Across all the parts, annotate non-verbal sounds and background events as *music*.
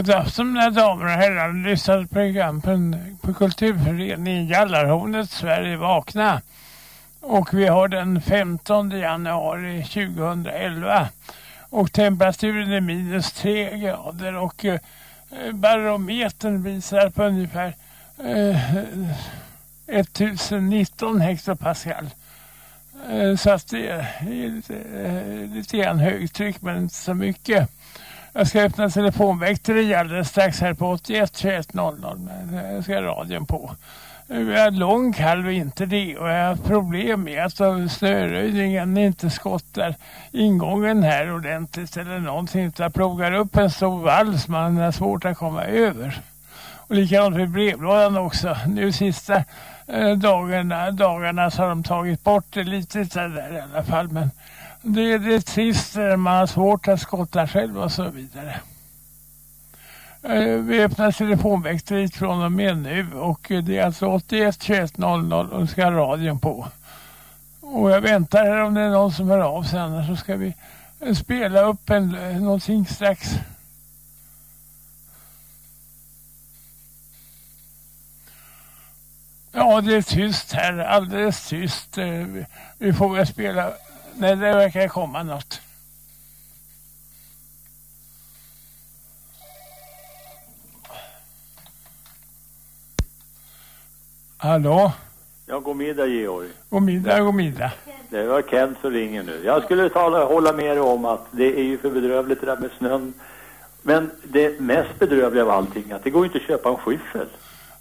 God afton mina damer och herrar. Lyssnar på program på, Kulturföreningen Gallarhornet, Sverige vakna. Och vi har den 15 januari 2011. Och temperaturen är minus 3 grader och eh, barometern visar på ungefär eh, 1019 hektopascal. Eh, så att det är lite, eh, lite grann högtryck men inte så mycket. Jag ska öppna telefonväkteri alldeles strax här på 81 21 00 men jag ska radion på. Vi har lång kall inte det och jag har problem med att snöröjningen inte skottar ingången här ordentligt eller någonting utan plogar upp en stor vall som man har svårt att komma över. Och likadant med brevlådan också. Nu sista eh, dagarna, dagarna så har de tagit bort det lite där i alla fall men det, det är trist när eh, man har svårt att skotta själv och så vidare. Eh, vi öppnar telefonväxteriet från och med nu och det är alltså 81 21 00 och ska radion på. Och jag väntar här om det är någon som hör av sig annars så ska vi eh, spela upp en, någonting strax. Ja, det är tyst här. Alldeles tyst. Vi får väl spela. Nej, det verkar komma något. Hallå? Ja, god middag Georg. God middag, god middag. Det var Kent som ringer nu. Jag skulle tala, hålla med dig om att det är ju för bedrövligt det där med snön. Men det mest bedrövliga av allting är att det går inte att köpa en skyffel.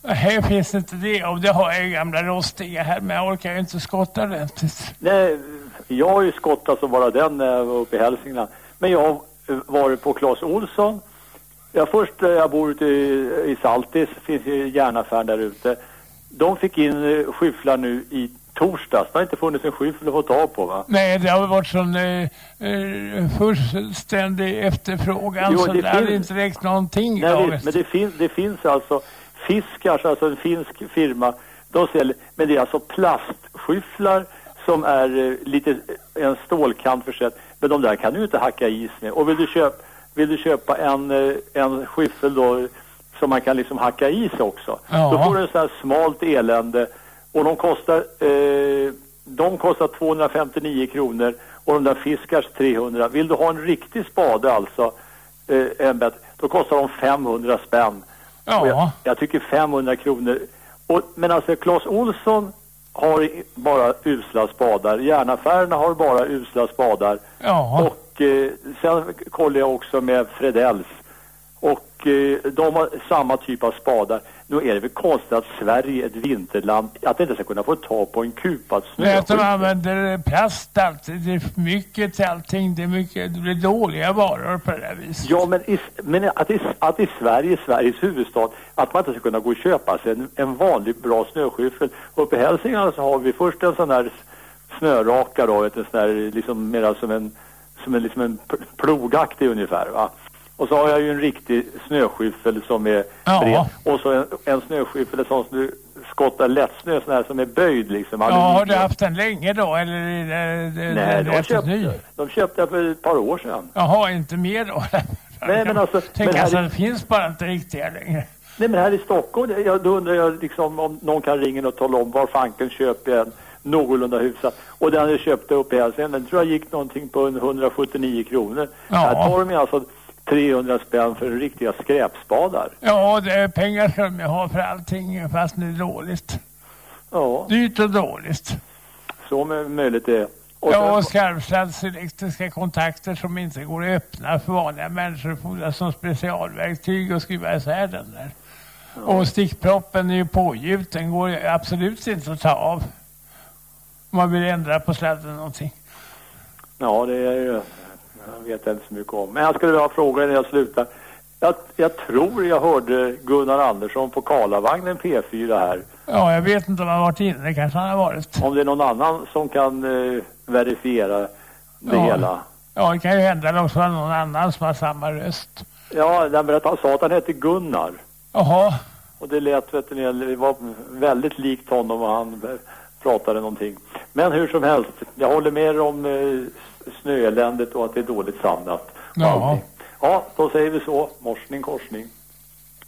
Här finns inte det och det har jag gamla rostiga här men jag orkar ju inte skotta ordentligt. Nej, jag har ju skottat som bara den när jag var uppe i Hälsingland. Men jag har eh, varit på Clas Olsson. Jag först, eh, jag bor ute i, i Saltis, finns ju järnaffären där ute. De fick in eh, skyfflar nu i torsdags. Det har inte funnits en skyffel att få tag på va? Nej, det har varit sån eh, eh, fullständig efterfrågan Jo, så det det finns- inte räckt någonting. Nej, visst, men det finns, det finns alltså Fiskars, alltså en finsk firma. De säljer, men det är alltså plastskyfflar som är eh, lite en stålkant försett. Men de där kan du inte hacka is med. Och vill du köpa, vill du köpa en, eh, en skyffel då som man kan liksom hacka is också. Ja. Då får du en sån här smalt elände. Och de kostar, eh, de kostar 259 kronor och de där Fiskars 300. Vill du ha en riktig spade alltså, eh, bättre, då kostar de 500 spänn. Ja. Jag, jag tycker 500 kronor. Och, men alltså Clas Olsson har bara usla spadar. Järnaffärerna har bara usla spadar. Ja. Och eh, sen kollar jag också med Fredells. Och eh, de har samma typ av spadar. Nu är det väl konstigt att Sverige ett vinterland, att det inte ska kunna få tag på en kupad Nej, att de använder plast alltid. Det är för mycket till allting. Det, är mycket, det blir dåliga varor på det där viset. Ja, men, i, men att, i, att i Sverige, Sveriges huvudstad, att man inte ska kunna gå och köpa sig en, en vanlig bra snöskyffel. Uppe i Hälsingland så har vi först en sån här snöraka då, vet, en sån här liksom mera som en, som en, liksom en plogaktig ungefär va. Och så har jag ju en riktig snöskyffel som är Ja. bred. Och så en, en snöskyffel som du skottar lättsnö, sån här som är böjd liksom. Ja, har du haft den länge då? Eller det, Nej, de köpte, de köpte jag för ett par år sedan. Jaha, inte mer då? *laughs* Nej, men alltså, Tänk men alltså, här- det finns bara inte riktiga längre. Nej men här i Stockholm, jag, då undrar jag liksom om någon kan ringa och tala om var fanken köper jag en någorlunda hyfsat. Och den jag köpte uppe i Hälsingland, den tror jag gick någonting på en 179 kronor. Ja. Här tar de alltså 300 spänn för riktiga skräpspadar. Ja, det är pengar ska de ju ha för allting fast det är dåligt. Ja, Dyrt och dåligt. så möjligt är. Och Ja, och skarpslads elektriska kontakter som inte går att öppna för vanliga människor fordras som specialverktyg och skruva isär den där. Och stickproppen är ju pågjut, den går absolut inte att ta av. Om man vill ändra på sladden någonting. Ja, det är ju... Jag vet inte så mycket om. Men jag skulle vilja ha fråga innan jag slutar. Jag, jag tror jag hörde Gunnar Andersson på Karlavagnen P4 här. Ja, jag vet inte om han varit inne, kanske han har varit. Om det är någon annan som kan eh, verifiera det Ja. hela. Ja, det kan ju hända att också någon annan som har samma röst. Ja, därför att han sa att han hette Gunnar. Jaha, Och det lät, vet ni, det var väldigt likt honom och han pratade någonting. Men hur som helst, jag håller med om eh, snöeländet och att det är dåligt samlat. Ja. Ja, då säger vi så. Morsning, korsning.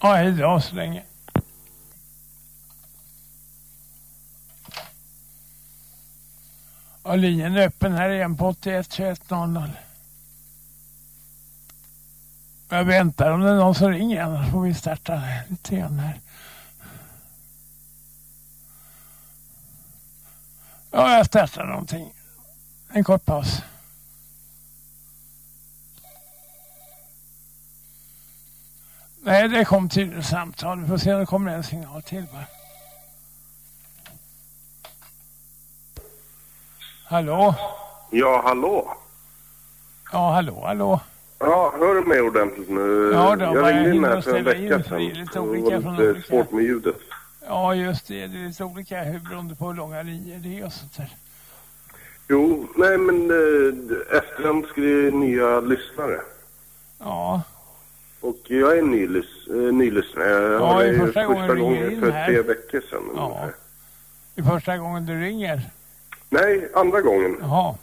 ja, hej då så länge. Och linjen är öppen här igen på 81 21 00. Jag väntar om det är någon som ringer annars får vi starta lite grann här. Ja, jag startar någonting. En kort paus. Nej, det kom tydligen samtal. Vi får se om det kommer en signal till bara. Hallå? Ja, hallå? Ja, hallå, hallå. Ja, hör du mig ordentligt nu? Ja, då, jag ringde in här för en vecka för det är sedan. lite Det olika var från lite olika- svårt med ljudet. Ja, just det. Det är lite olika hur beroende på hur långa linjer det är och sånt där. Jo, nej men eh, Efterhand ska det nya lyssnare. Ja, Och jag är en ny, lys, eh, ny lyssnare. Jag Ja, det är första gången ringer gången för här. tre veckor sedan. Ja. det är första gången du ringer. Nej, andra gången. Jaha.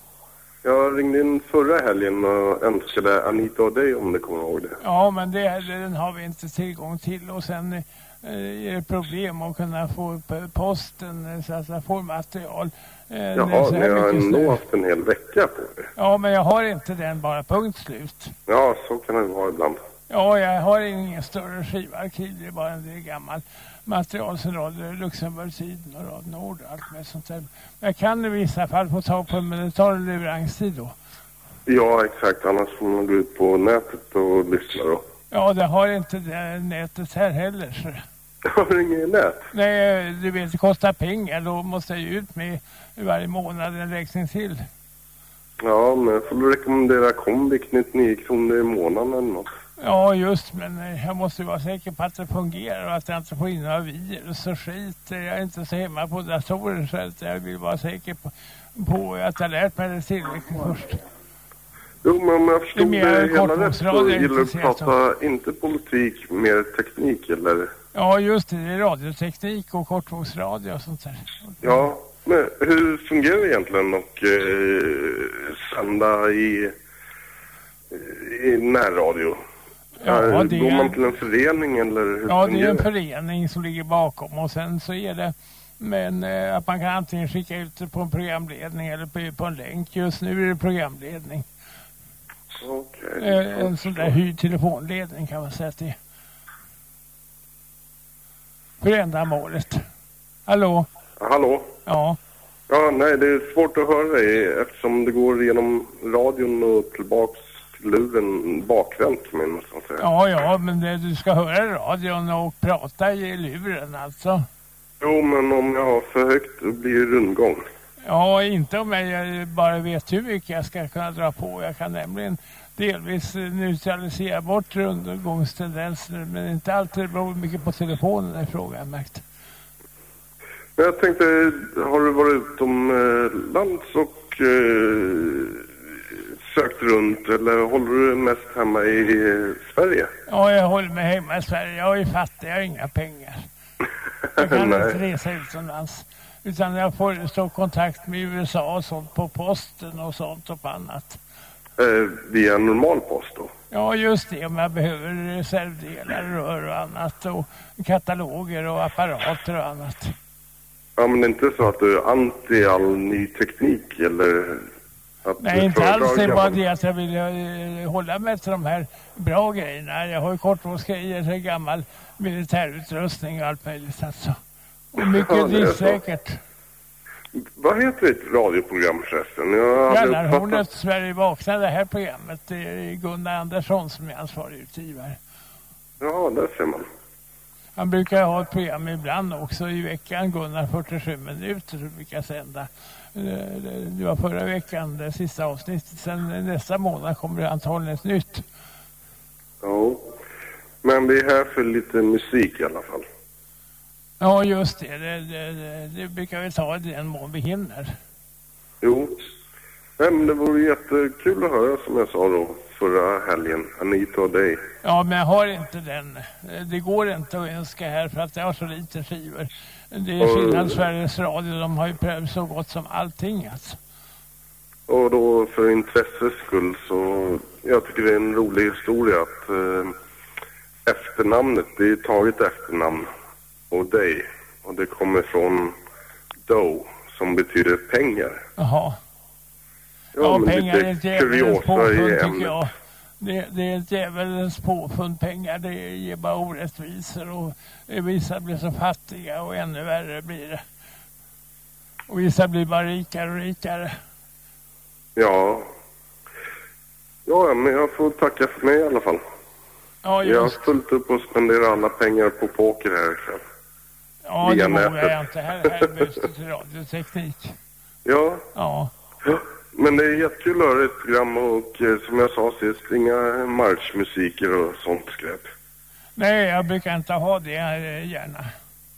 Jag ringde in förra helgen och önskade Anita och dig om du kommer ihåg det. Ja, men det, den har vi inte tillgång till och sen eh, är det problem att kunna få eh, posten eh, så att jag får material. Eh, det Jaha, ni har ändå haft en hel vecka på er. Ja, men jag har inte den bara, punkt slut. Ja, så kan det vara ibland. Ja, jag har ingen större skivarkiv, det är bara en del gammalt material som Radio Luxemburg-tiden och Radio Nord och allt med sånt där. Men jag kan i vissa fall få tag på det, men det tar en leveranstid då. Ja, exakt. Annars får man gå ut på nätet och lyssna då. Ja, det har inte det nätet här heller. Så. *laughs* Har du inget nät? Nej, du vet, det kostar pengar. Då måste jag ju ut med varje månad en räkning till. Ja, men jag får väl rekommendera Comviq 99 kronor i månaden eller något. Ja, just, men eh, jag måste ju vara säker på att det fungerar och att jag inte får in några virus och skit. Jag är inte så hemma på datorer så att jag vill vara säker på, på att jag lärt mig det tillräckligt först. Jo, men om jag förstod Det det, hela rätt så gillar du att prata inte politik, mer teknik eller? Ja, just det. Det är radioteknik och kortvågsradio och sånt där. Ja, men hur fungerar det egentligen att eh, sända i, i närradio? Ja, det Går man till en förening eller hur ja, det är en förening som ligger bakom och sen så är det men eh, att man kan antingen skicka ut det på en programledning eller på, på en länk. Just nu är det programledning. Okej. Eh, en sån där hyrd telefonledning kan man säga att det är. För ändamålet. Hallå? Hallå? Ja. Ja, nej, det är svårt att höra dig eftersom det går genom radion och tillbaks till luren bakvänt kan man nästan säga. Ja, ja, men det, du ska höra radion och prata i luren alltså. Jo, men om jag har för högt då blir det rundgång. Ja, inte om jag bara vet hur mycket jag ska kunna dra på. Jag kan nämligen delvis neutralisera bort rundgångstendenser, men inte alltid. Det beror mycket på telefonen i frågan, märkt. Men jag tänkte, har du varit utomlands och eh, sökt runt eller håller du mest hemma i Sverige? Ja, jag håller mig hemma i Sverige. Jag är fattig, jag har inga pengar. Jag kan *laughs* inte resa utomlands. Utan jag får stå kontakt med USA och sånt på posten och sånt och på annat. Eh, via normal post då? Ja, just det. Om jag behöver reservdelar, rör och annat och kataloger och apparater och annat. Ja, men det är inte så att du är anti all ny teknik eller? Att Nej, inte alls. Det är bara det att jag vill eh, hålla mig till de här bra grejerna. Jag har ju kortvågsgrejer, så gammal militärutrustning och allt möjligt alltså. Och Ja, mycket så. driftsäkert. Vad heter ditt radioprogram förresten? Uppfattat... Sverige vaknar, det här programmet. Det är Gunnar Andersson som är ansvarig utgivare. Ja, där ser man. Han brukar ha ett program ibland också i veckan, Gunnar 47 minuter, brukar sända. Eh, det- var förra veckan, det sista avsnittet. Sen nästa månad kommer det antagligen ett nytt. Ja. Men vi är här för lite musik i alla fall. Ja, just det. Det, det, det, brukar vi ta i den mån vi hinner. Jo. Nej, men det vore jättekul att höra som jag sa då förra helgen. Anita och dig. Ja, men jag har inte den. Eh, Det går inte att önska här för att jag har så lite skivor. Det är skillnad Sveriges Radio, de har ju prövat så gott som allting alltså. Och då för intresses skull så, jag tycker det är en rolig historia att eh, efternamnet, det är taget efternamn och dig. Och det kommer från Doe som betyder pengar. Jaha. Ja, Ja, pengar är ett kuriosa påfund tycker jag. Det, det är ett djävulens påfund. Pengar det ger bara orättvisor och vissa blir så fattiga och ännu värre blir det. Och vissa blir bara rikare och rikare. Ja. Ja, men jag får tacka för mig i alla fall. Ja, Jag har just. fullt upp och spenderar alla pengar på poker här ikväll. Ja, via det vågar jag inte. Här, här behövs det *laughs* radioteknik. Ja, Ja. Ja, men det är jättekul att höra ett program och eh, som jag sa sist, inga marschmusiker och sånt skräp. Nej, jag brukar inte ha det eh, gärna.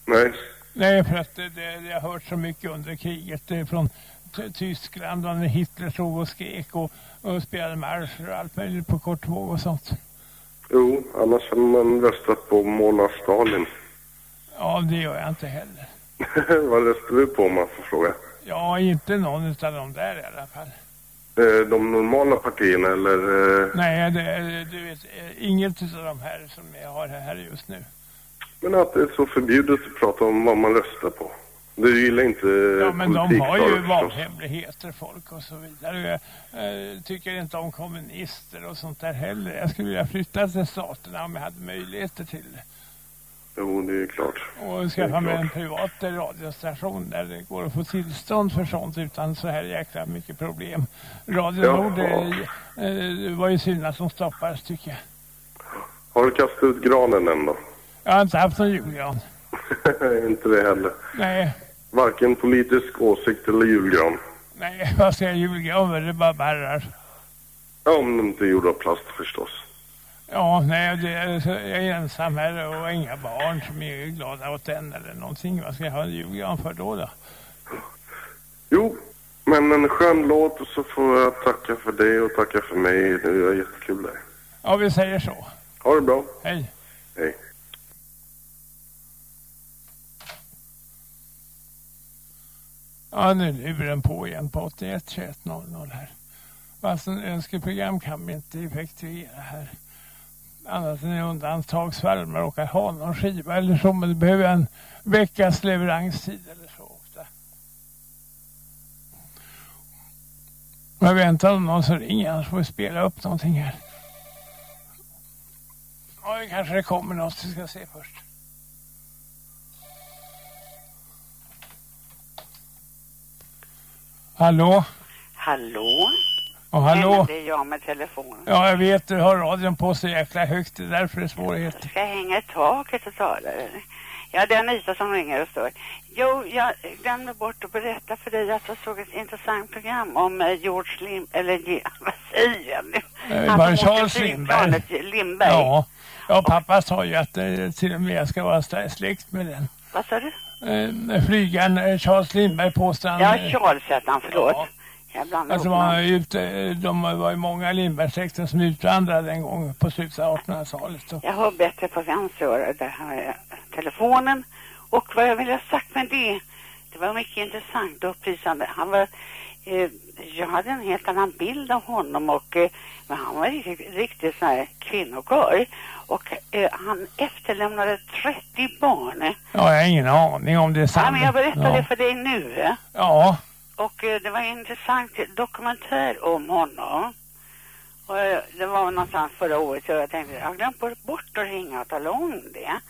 Nej, Nej, för att det, det, det har hört så mycket under kriget är från Tyskland och när Hitler stod och skrek och, och spelade marscher och allt möjligt på kortvåg och sånt. jo, annars hade man röstat på Mona Stalin. Ja, det gör jag inte heller. *laughs* Vad röstade du på om man får fråga? Ja, inte någon av de där i alla fall. Eh, De normala partierna eller? eh, Nej, det, du vet, eh, inget av de här som jag har här just nu. Men att det är så förbjudet att prata om vad man röstar på. Du gillar inte Ja, men de har ju valhemligheter folk och så vidare. Jag eh, tycker inte om kommunister och sånt där heller. Jag skulle vilja flytta till staterna om jag hade möjligheter till det. Jo, det är klart. Och skaffa mig en privat radiostation där det går att få tillstånd för sånt utan så här jäkla mycket problem. Radio Ja. Nord eh, eh, det var ju synd de stoppades tycker jag. Har du kastat ut granen än då? Jag har inte haft någon julgran. *laughs* inte det heller. Nej, Varken politisk åsikt eller julgran. nej, vad ska jag julgran med? Det är bara barrar. Ja, om den inte är gjord av plast förstås. Ja, nej, det jag är ensam här och inga barn som är glada åt den eller någonting. Vad ska jag ha julgran för då? då? Jo, men en skön låt och så får jag tacka för dig och tacka för mig. Det är jättekul det. Ja, vi säger så. Ha det bra. Hej. Hej. Ja, nu är luren på igen på 81 21 00 här. Fast en önskeprogram kan vi inte effektuera här. Annat än i undantagsfall om man råkar ha någon skiva eller så. Men det behöver en veckas leveranstid eller så ofta. Jag väntar om någon så ringer annars får vi spela upp någonting här. Ja, kanske det kommer något. Vi ska se först. Hallå? Hallå? Nej, hallå? men det är jag med telefonen. Ja, jag vet. Du har radion på så jäkla högt. Det är därför det är svårigheter. Ska jag hänga i taket och tala? Ja, det är Anita som ringer och står. Jo, jag glömde bort att berätta för dig att jag såg ett intressant program om eh, George Lim... Eller *laughs* vad säger jag nu? Eh, var Charles flygplanet, Lindberg? Ja. ja, pappa sa ju att eh, till och med jag ska vara sl- släkt med den. Vad sa du? Eh, flygaren Charles Lindberg påstår han. Ja, Charles hette han, förlåt. Ja. Alltså ihop var ute, de var ju många Lindbergssläkten som utvandrade en gång på slutet av 1800-talet. Och- Jag hör bättre på vänster öra, där har jag telefonen. Och vad jag vill ha sagt med det, det var mycket intressant och upplysande. Han var, eh, jag hade en helt annan bild av honom och eh, men han var riktigt, riktigt sån här kvinnokör. Och eh, han efterlämnade 30 barn. Ja, jag har ingen aning om det är sant. Ja, men jag berättar ja. det för dig nu. Ja, och eh, det var en intressant dokumentär om honom. Och eh, det var någonstans förra året så jag tänkte jag har glömt bort- att ringa och tala om det.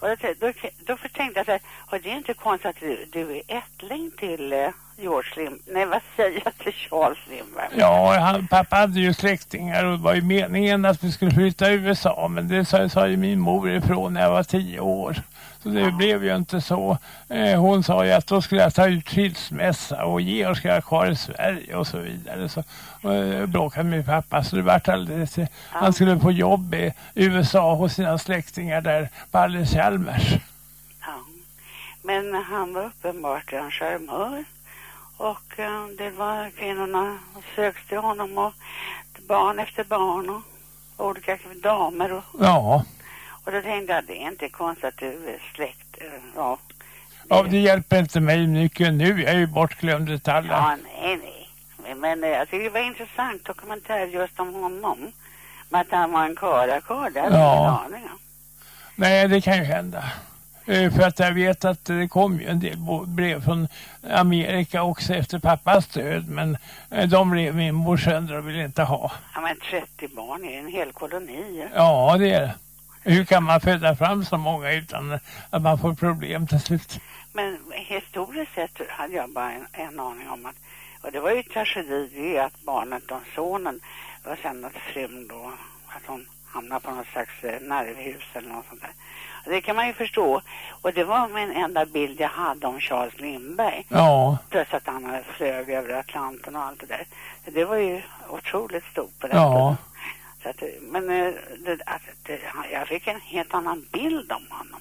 Och då, då, då tänkte jag så här, det är inte konstigt att du, du är ättling till eh, George Lim... Nej, vad säger jag till Charles Lindberg? ja han, pappa hade ju släktingar och det var ju meningen att vi skulle flytta till USA men det sa, sa ju min mor ifrån när jag var tio år. Så det blev ju inte så. Eh, hon sa ju att då skulle jag ta ut skilsmässa och Georg ska vara kvar i Sverige och så vidare. Så eh, bråkade med pappa så det vart alldeles... eh, Han skulle få jobb i USA hos sina släktingar där på Alice Chalmers. Ja. Men han var uppenbart en charmör. Och eh, det var kvinnorna sökte honom och barn efter barn och olika damer och, Ja. och då tänkte jag det är inte konstigt att du är släkt. eh, Ja. ja, det hjälper inte mig mycket nu. Jag är ju bortglömd i alla. Ja, nej, nej. Men eh, jag tycker det var intressant dokumentär just om honom. Med att han var en hade jag Ja. Nej, det kan ju hända. Eh, För att jag vet att det kom ju en del brev från Amerika också efter pappas död. Men eh, de rev min mor sönder och ville inte ha. Ja, men 30 barn är en hel koloni. Ja, det är det. Hur kan man föda fram så många utan att man får problem till slut? Men historiskt sett hade jag bara en, en aning om att, och det var ju tragedi det att barnet och sonen, och sen att frun då, att hon hamnade på något slags eh, nervhus eller något sånt där. Det kan man ju förstå. Och det var min enda bild jag hade om Charles Lindbergh. Ja, Plus att han flög över Atlanten och allt det där. Det var ju otroligt stort på den ja. Så att, men eh, det, att, det, jag fick en helt annan bild om honom.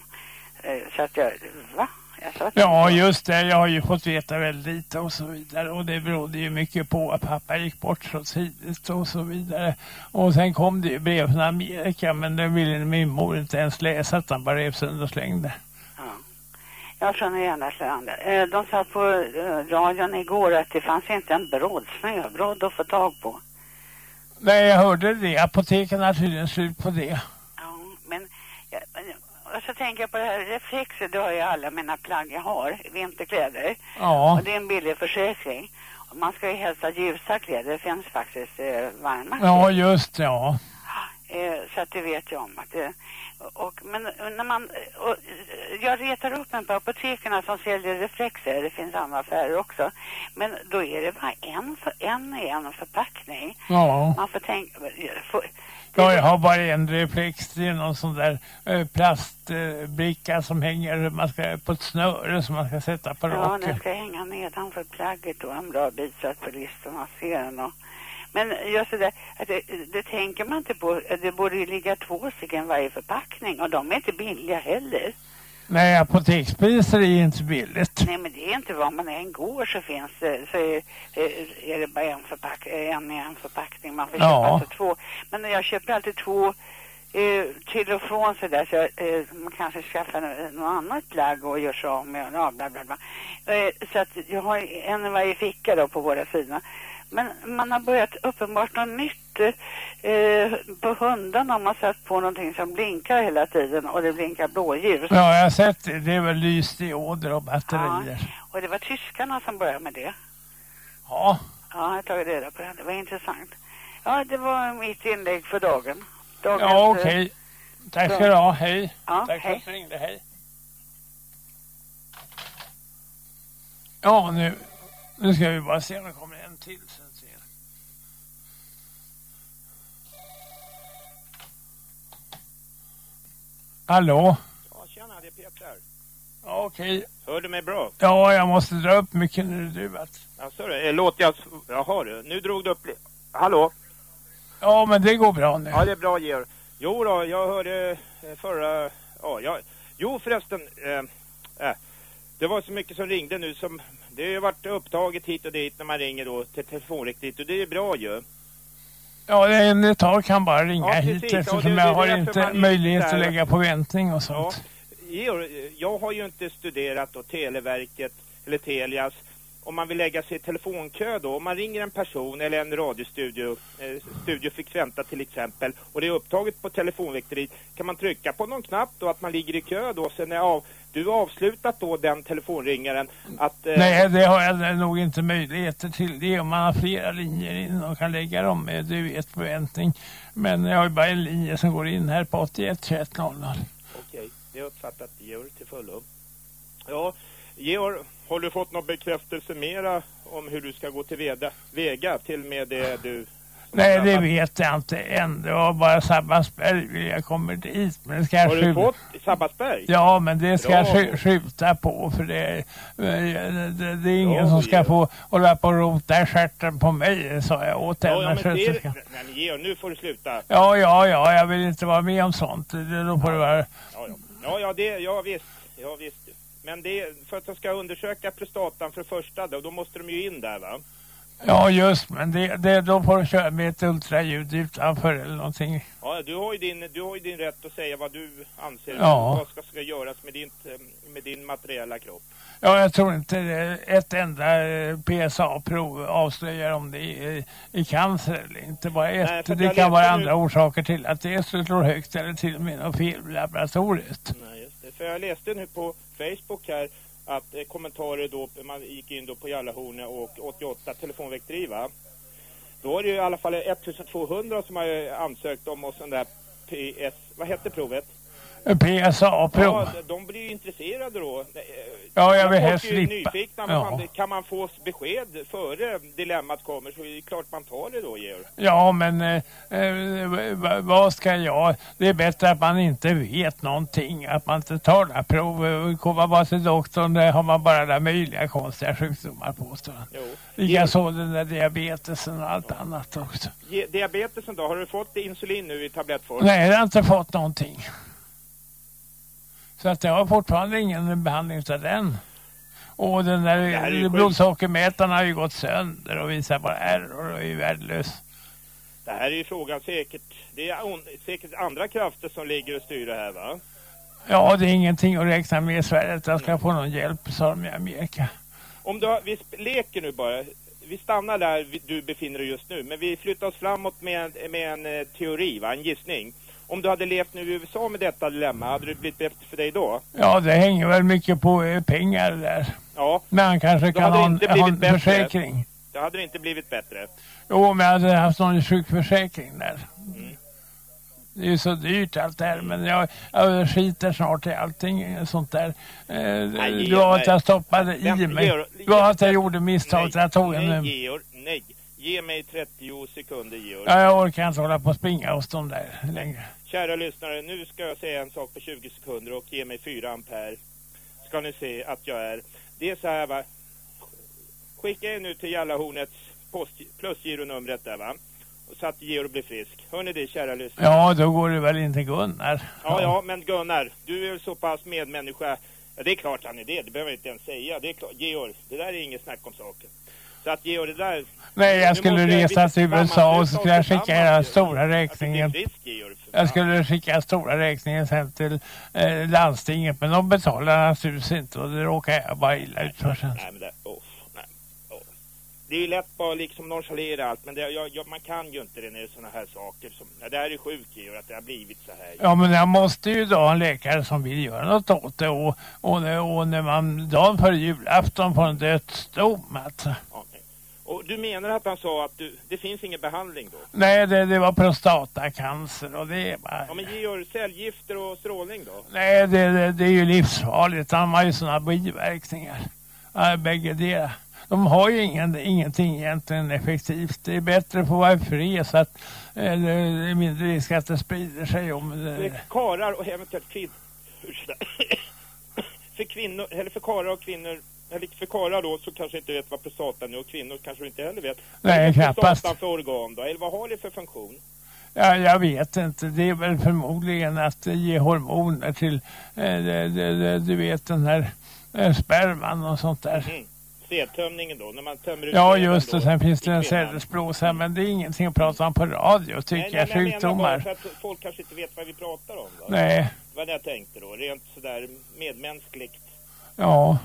Eh, Så att jag, va? Ja, just det. Jag har ju fått veta väldigt lite och så vidare. Och det berodde ju mycket på att pappa gick bort så tidigt och så vidare. Och sen kom det ju brev från Amerika men det ville min mor inte ens läsa utan bara rev sönder och slängde. Ja. Jag från Järnasland. Eh, De sa på eh, radion igår att det fanns inte en bråd, snöbråd att få tag på. Nej, jag hörde det. Apoteken har tydligen slut på det. Ja, men... Och så tänker jag på det här reflexer, det har ju alla mina plagg jag har, vinterkläder. Ja, Och det är en billig försäkring. Och man ska ju helst ha ljusa kläder, det finns faktiskt eh, varma ja just det, ja. Eh, så att det vet jag om. Att det, och, men när man, och, eh, jag retar upp mig på apoteken som säljer reflexer, det finns andra affärer också. Men då är det bara en, för, en i en förpackning. Ja. Man får tänka... Får, Ja, jag har bara en reflex. Det är någon sån där eh, plastbricka som hänger man ska, på ett snöre som man ska sätta på Ja, rocken. den ska hänga nedanför plagget och en bra bit så att poliserna ser den. Och, men just det det, det tänker man inte på. Det borde ju ligga två stycken varje förpackning och de är inte billiga heller. Nej, apotekspriser är ju inte billigt. Nej, men det är inte var man än går så finns det, så är, är- är det bara en, förpack, en i en förpackning. Man får Ja. köpa alltså två. Men jag köper alltid två eh, till och från så där så jag, eh, man kanske skaffar nå- något annat plagg och gör sig av med. Ja, bla, bla, bla. Eh, så att jag har en i varje ficka då på båda sidorna. Men man har börjat uppenbart något nytt. Eh, på hundarna har man satt på någonting som blinkar hela tiden och det blinkar blåljus. Ja, jag har sett det. Det är väl lysdioder och batterier. Och det var tyskarna som började med det. Ja, Ja, jag har tagit reda på det. Det var intressant. Ja, det var mitt inlägg för dagen. Dagens, ja eh, okej. Tack ska du ha. Hej. Ja, Tack för hej. att du ringde. Hej. Ja, nu, nu ska vi bara se om det kommer en till. Sen ser. jag. Hallå? Ja, tjena, det är Peter. Ja, okej. Hör du mig bra? Ja, jag måste dra upp mycket nu du att. Alltså, eh, låter jag... Jaha du, nu drog du upp... Hallå? Ja, men det går bra nu. Ja, det är bra Georg. Jo då, jag hörde eh, förra... Ja, jag... Jo förresten, eh, eh, det var så mycket som ringde nu som... Det har ju varit upptaget hit och dit när man ringer då till telefonriktigt och det är bra ju. Ja, en tag kan bara ringa Ja, hit precis. Ja, eftersom det- det jag har inte möjlighet där. att lägga på väntning och Ja, sånt. Eh, jag har ju inte studerat då Televerket eller Telias om man vill lägga sig i telefonkö då, om man ringer en person eller en radiostudio, eh, studio fick vänta till exempel, och det är upptaget på telefonväkteriet, kan man trycka på någon knapp då att man ligger i kö då, sen är av, du avslutat då den telefonringaren att... Eh, Nej, det har jag nog inte möjligheter till det. Om man har flera linjer in och kan lägga dem med, du vet, förväntning. Men jag har ju bara en linje som går in här på 81 21 00. Okej, det har uppfattat Georg till fullo. Ja, Georg, har du fått någon bekräftelse mera om hur du ska gå till veda, väga till med det du... Nej, det vet jag inte än. Det var bara Sabbatsberg jag kommer dit. Men det ska Har du skjuta- fått Sabbatsberg? Ja, men det ska jag skjuta på för det, eh, det, det, är ingen Ja, som ska ja. få hålla på och rota i stjärten på mig, sa jag åt Ja, henne. ja, men det är... Nej, men Georg, nu får du sluta. Ja, ja, ja, jag vill inte vara med om sånt. Det, då får det vara... Ja, ja, ja, ja, det, ja visst. Ja, visst. Men det för att de ska undersöka prostatan för första då, då måste de ju in där va? Ja, just men det, det, då får du köra med ett ultraljud utanför eller någonting. Ja, du har ju din, du har din rätt att säga vad du anser Ja. vad ska, ska göras med din, med din materiella kropp. Ja, jag tror inte ett enda eh, PSA-prov avslöjar om det är, är cancer eller inte. Bara ett. Nej, det kan vara andra orsaker till att det slår högt eller till och med något fel i laboratoriet. Nej, just det. För jag läste nu på Facebook här att eh, kommentarer då, man gick in då på Jallahornet och 88 telefonväkteri va? Då är det ju i alla fall 1200 som har eh, ansökt om och sån där PS, vad hette provet? PSA-prov. Ja, de blir ju intresserade då. Ja, jag vill helst slippa. nyfikna. Ja. Det- Kan man få besked före dilemmat kommer så är det klart man tar det då, Georg. Ja, men eh, eh, vad ska jag? Det är bättre att man inte vet någonting. Att man inte tar några prov. Kommer bara till doktorn, där har man bara alla möjliga konstiga sjukdomar på sig. Likaså den där diabetesen och allt annat också. Ge- Diabetesen då, har du fått insulin nu i tablettform? Nej, jag har inte fått någonting. Så att jag har fortfarande ingen behandling av den. Och den där blodsockermätaren har ju gått sönder och visar bara error och är värdelös. Det här är ju frågan säkert. Det är säkert andra krafter som ligger och styr det här va? Ja, det är ingenting att räkna med i Sverige att jag ska få någon hjälp, sa de i Amerika. Om du har, vi leker nu bara. Vi stannar där du befinner dig just nu. Men vi flyttar oss framåt med, en- med en eh, teori, va? en gissning. Om du hade levt nu i USA med detta dilemma, hade det blivit bättre för dig då? Ja, det hänger väl mycket på eh, pengar där. Ja, Men han kanske Då kan ha en, ha en försäkring. det hade det inte blivit bättre. Jo, men jag hade haft någon sjukförsäkring där. Mm. Det är ju så dyrt allt det här, men jag, jag skiter snart i allting sånt där. Eh, Nej, det var att jag stoppade i mig. Det var att jag gjorde misstaget. Jag tog en... nej, Georg, nej. Ge mig 30 sekunder, Georg. Ja, jag orkar inte hålla på och springa hos dem där längre. Kära lyssnare, nu ska jag säga en sak på 20 sekunder och ge mig 4 ampere. Ska ni se att jag är. Det är så här va. Skicka in nu till Jallarhornets post, plusgironumret där va. Så att Georg blir frisk. Hör ni det kära lyssnare? Ja, då går det väl inte Gunnar. Ja, ja, men Gunnar, du är så pass medmänniska. Ja, det är klart han är det. Det behöver jag inte ens säga. Det är klart. Georg, det där är inget snack om saken. Så att Georg, det där... Nej, jag skulle resa till USA och så skulle jag skicka hela Georg. stora Alltså, räkningen. Georg. för Jag skulle skicka stora räkningen sen till eh, landstinget, men de betalar naturligtvis inte och det råkar jag bara illa ut för sen. Nej, men det, oh, nej, oh. det är ju lätt bara liksom nonchalera allt, men det, jag, jag, man kan ju inte det när det är sådana här saker. Som, ja, det här är sjukt Georg, att det har blivit så här. Ja, men jag måste ju då ha en läkare som vill göra något åt det och, och, och när man dagen före julafton får en dödsdom alltså. Du menar att han sa att du, det finns ingen behandling då? Nej, det, det var prostatacancer och det är bara... Ja, men Georg, cellgifter och strålning då? Nej, det, det, det är ju livsfarligt. Han har ju sådana biverkningar. Ja, bägge det. De har ju ingen, ingenting egentligen effektivt. Det är bättre att få vara i fred så att eh, det är mindre risk att det sprider sig om För det. karar och eventuellt kvinnor... *coughs* För kvinnor, eller för karar och kvinnor, eller för karar då så kanske inte vet vad prostatan är och kvinnor kanske inte heller vet. Nej, Vad är knappast. Prostatan för organ då? Eller vad har det för funktion? Ja, jag vet inte. Det är väl förmodligen att ge hormoner till, eh, det, det, det, du vet den här eh, sperman och sånt där. Mm. Celltömningen då, när man tömmer ut Ja, just då det. Sen finns det en kvinnan. cellsblåsa, men det är ingenting att prata om på radio, tycker Nej, nej, jag. men jag menar bara Sjukdomar. för att folk kanske inte vet vad vi pratar om. Va? Nej, Vad jag tänkte då, rent sådär medmänskligt. ja.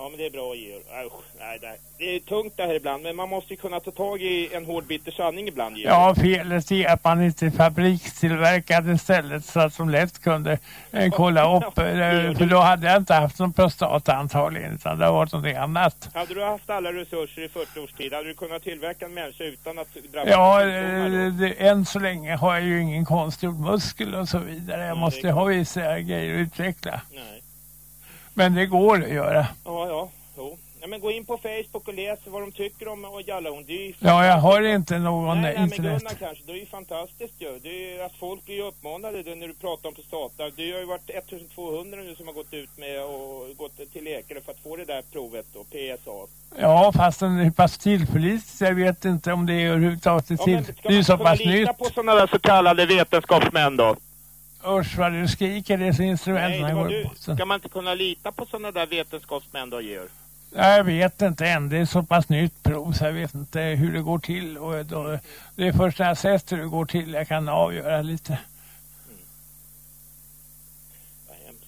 Ja, men det är bra Georg. Usch, nej, nej. Det är tungt det här ibland, men man måste ju kunna ta tag i en hård bitter sanning ibland Georg. Ja, felet är att man inte fabrikstillverkade istället så att de lätt kunde eh, kolla upp. Eh, *laughs* för då hade jag inte haft någon prostata antagligen, utan det har varit någonting annat. Hade du haft alla resurser i 40 års tid, hade du kunnat tillverka en människa utan att drabbas Ja, eh, det, än så länge har jag ju ingen konstgjord muskel och så vidare. Jag Nej, måste ha vissa grejer att utveckla. Nej. Men det går att göra. Ja, ja, jo. Ja, men gå in på Facebook och läs vad de tycker om och. Det ju Ja, jag har inte någon Nej, nej, men internet. Gunnar kanske, det är ju fantastiskt ju. Det är ju att folk blir ju uppmanade då när du pratar om prostata. Det har ju varit 1200 nu som har gått ut med och gått till läkare för att få det där provet då, PSA. Ja, fast den är pass tillförlitligt. Jag vet inte om det är överhuvudtaget till. Ja, men ska det är ju man så pass lita nytt. på sådana där så kallade vetenskapsmän då? Usch vad du skriker, det är så Nej, instrumenten var går du. Ska man inte kunna lita på sådana där vetenskapsmän då, Georg? Jag vet inte än, det är så pass nytt prov så jag vet inte hur det går till. Och då, det är först när jag sett hur det går till jag kan avgöra lite. Hemskt.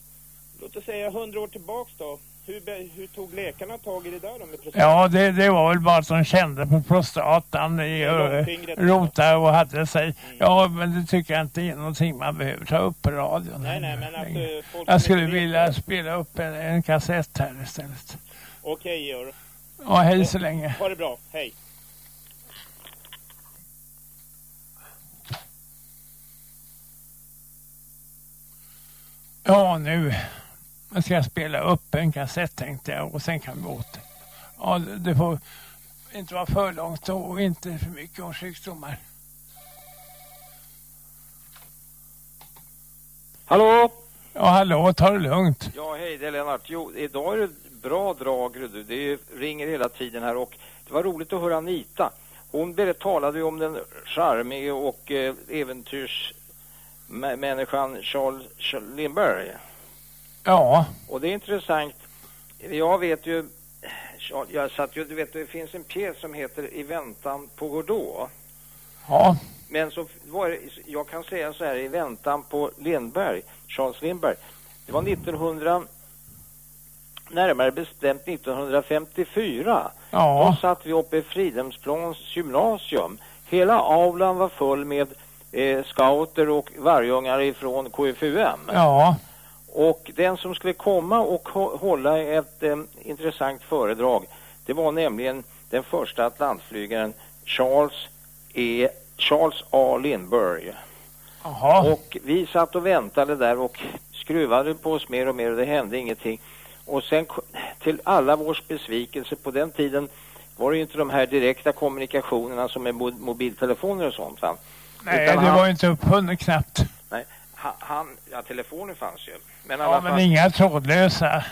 Låt oss säga hundra år tillbaks då. Hur, hur tog läkarna tag i det där då med prostat? Ja, det, det var väl bara att de kände på prostatan i långfingret. rota och hade sig. Ja, men det tycker jag inte är någonting man behöver ta upp på radion. Nej, nej, men att eh, folk... Jag skulle vilja det. spela upp en, en kassett här istället. Okej, Georg. Ja, hej så länge. Ha det bra. Hej. Ja, nu ska jag spela upp en kassett tänkte jag och sen kan vi åter. Ja, det får inte vara för långt och inte för mycket om sjukdomar. Hallå? Ja, hallå, ta det lugnt. Ja, hej, det är Lennart. Jo, idag är det bra drag, du. Det ringer hela tiden här och det var roligt att höra Anita. Hon talade ju om den charmige och eh, äventyrsmänniskan Charles Lindbergh. Ja, Och det är intressant. Jag vet ju, jag satt ju, du vet, det finns en pjäs som heter I väntan på Godot. ja, Men så var det, jag kan säga så här, i väntan på Lindberg, Charles Lindberg. Det var 1900, närmare bestämt 1954. Då ja, satt vi uppe i Fridhemsplans gymnasium. Hela aulan var full med eh, scouter och vargungar ifrån KFUM. ja, Och den som skulle komma och hå- hålla ett eh, intressant föredrag, det var nämligen den första atlantflygaren Charles E. Charles A. Lindbergh. jaha, Och vi satt och väntade där och skruvade på oss mer och mer och det hände ingenting. Och sen till alla vårs besvikelse på den tiden var det ju inte de här direkta kommunikationerna som med mo- mobiltelefoner och sånt va? nej Utan det han- var ju inte uppfunnet knappt. Nej, han, han, ja telefoner fanns ju. Men Ja, men fall- inga trådlösa.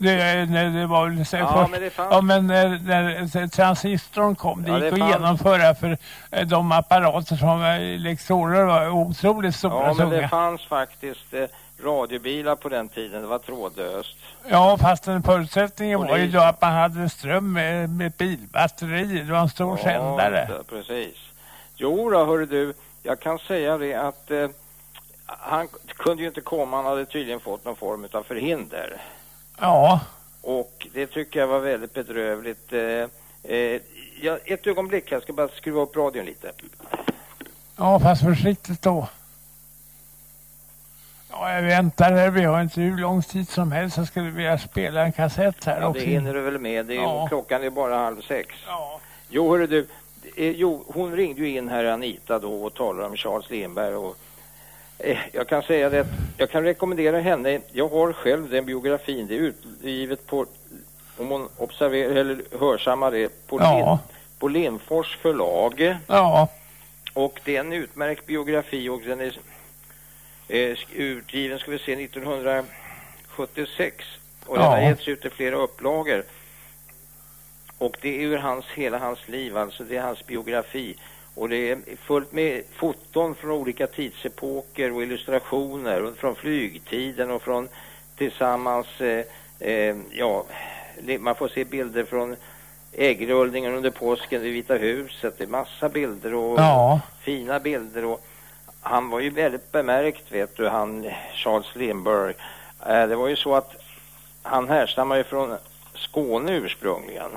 Det, det, det var väl så Ja, först. men det fanns- Ja, men när, när transistorn kom, det Ja, gick det att genomföra för eh, de apparater som elektroner var otroligt stora Ja, men det tunga. fanns faktiskt eh, radiobilar på den tiden. Det var trådlöst. Ja, fast förutsättningen var ju då att man hade ström med, med bilbatteri. Det var en stor sändare. Ja, precis. Jo då, hörru du. Jag kan säga det att eh, han kunde ju inte komma. Han hade tydligen fått någon form av förhinder. Ja, Och det tycker jag var väldigt bedrövligt. Eh, eh, ja, ett ögonblick, jag ska bara skruva upp radion lite. ja, fast försiktigt då. Ja, jag väntar här. Vi har inte hur lång tid som helst. Jag skulle vilja spela en kassett här Ja, också. det hinner du väl med. Det är, Ja. Klockan är bara halv sex. Ja. Jo, hörru du. Eh, jo, hon ringde ju in här, Anita, då och talade om Charles Lindbergh. Och, jag kan säga det, att jag kan rekommendera henne. Jag har själv den biografin. Det är utgivet på, om hon observerar eller hörsammar det, på, Ja. Lin, på Lindfors förlag. Ja, Och det är en utmärkt biografi och den är eh, utgiven, ska vi se, 1976. Och den Ja. har getts ut i flera upplagor. Och det är ur hans, hela hans liv, alltså det är hans biografi. Och det är fullt med foton från olika tidsepoker och illustrationer och från flygtiden och från tillsammans, eh, eh, ja, man får se bilder från äggrullningen under påsken vid Vita huset. Det är massa bilder och ja, fina bilder och han var ju väldigt bemärkt vet du, han Charles Lindbergh. Eh, det var ju så att han härstammar ju från Skåne ursprungligen.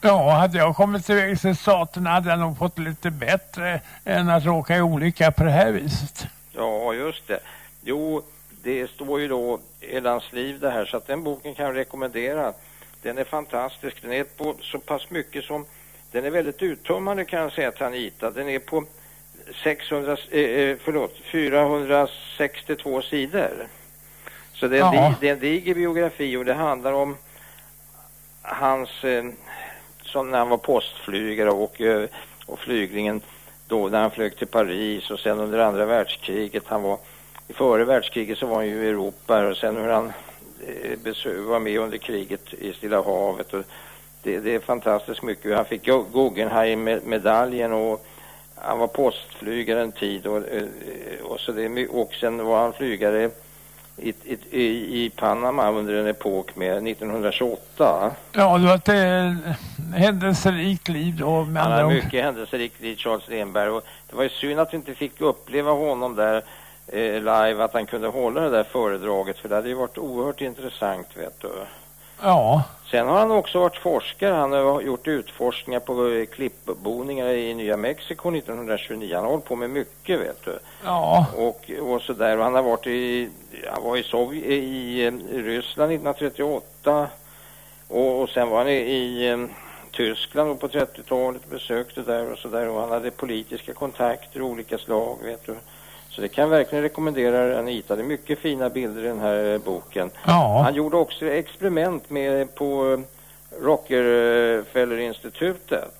Ja. Hade jag kommit till till staterna hade jag nog fått lite bättre än att råka i olycka på det här viset. Ja, just det. Jo, det står ju då Hela hans liv det här så att den boken kan jag rekommendera. Den är fantastisk. Den är på så pass mycket som den är väldigt uttömmande kan jag säga till Anita. Den är på 600, eh, eh, förlåt, 462 sidor. Så det är, en Ja. det är en diger biografi och det handlar om hans, eh, som när han var postflygare och, eh, och flygningen då när han flög till Paris och sen under andra världskriget. Han var, före världskriget så var han ju i Europa och sen hur han eh, var med under kriget i Stilla havet. Och det, det är fantastiskt mycket. Han fick Guggenheim-medaljen och Han var postflygare en tid och, eh, och, så det, och sen var han flygare i, i, i, Panama under en epok med 1928. Ja, det var ett eh, händelserikt liv då med Han ord. mycket händelserikt liv, Charles Stenberg. Och det var ju synd att vi inte fick uppleva honom där eh, live, att han kunde hålla det där föredraget. För det hade ju varit oerhört intressant, vet du. Ja, Sen har han också varit forskare. Han har gjort utforskningar på klippboningar i Nya Mexiko 1929. Han har hållit på med mycket, vet du. ja, Och, och så där. Och han har varit i, han var i, Sovjet, i eh, Ryssland 1938. Och, och sen var han i, i eh, Tyskland och på 30-talet besökte där och så där. Och han hade politiska kontakter av olika slag, vet du. Så det kan verkligen rekommendera Anita. Det är mycket fina bilder i den här eh, boken. ja. Han gjorde också experiment med på eh, Rockefeller-institutet.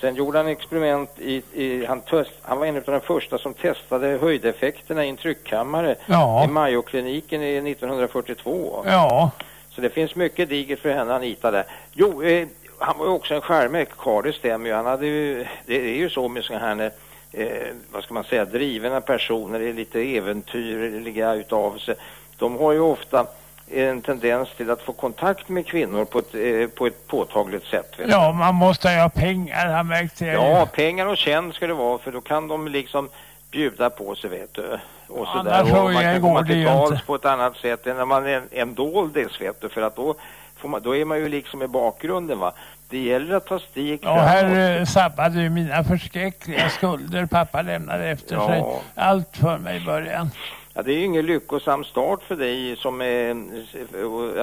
Sen gjorde han experiment i, i han, test, han var en av de första som testade höjdeffekterna i en tryckkammare Ja. i Mayo-kliniken i 1942. Ja, Så det finns mycket digert för henne Anita där. Jo, eh, han var ju också en charmig karl, det stämmer ju. Han hade ju, det är ju så med sådana här, eh, vad ska man säga, drivna personer, det är lite äventyrliga utav sig. De har ju ofta en tendens till att få kontakt med kvinnor på ett, eh, på ett påtagligt sätt. Ja, man måste ha pengar, han märkte jag ju. Ja, pengar och känd ska det vara för då kan de liksom bjuda på sig vet du. Och så Annars där. Och man kan komma det till ju tals på ett annat sätt än när man är en, en doldis vet du. För att då, man, då är man ju liksom i bakgrunden va. Det gäller att ta steg Ja, här eh, sabbade ju mina förskräckliga skulder pappa lämnade efter Ja. sig. Allt för mig i början. Ja, det är ju ingen lyckosam start för dig som är,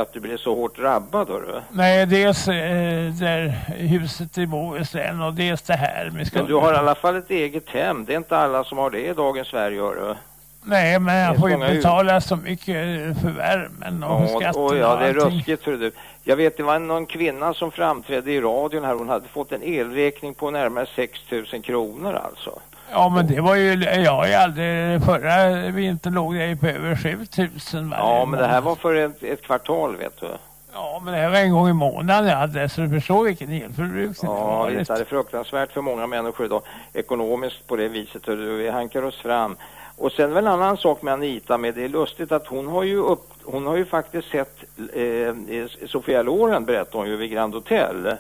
att du blir så hårt drabbad. Hörru. Nej, dels eh, där huset i Bohuslän och dels det här med Men skulder. du har i alla fall ett eget hem. Det är inte alla som har det i dagens Sverige. Hörru. Nej, men jag får ju betala så mycket för värmen och Ja, skatten och ja, och det är ruskigt för du. Jag vet, det var någon kvinna som framträdde i radion här. Hon hade fått en elräkning på närmare 6 000 kronor alltså. Ja, men det var ju, jag ju aldrig, förra vintern låg jag på över 7000 varje Ja, men det här var för ett, ett kvartal vet du. Ja, men det här var en gång i månaden jag hade, så du förstår vilken elförbrukning det Ja, var. visst, det är fruktansvärt för många människor idag. Ekonomiskt på det viset. Och vi hankar oss fram. Och sen väl en annan sak med Anita med det är lustigt att hon har ju upp, hon har ju faktiskt sett eh, Sofia Loren berättar hon ju vid Grand Hotel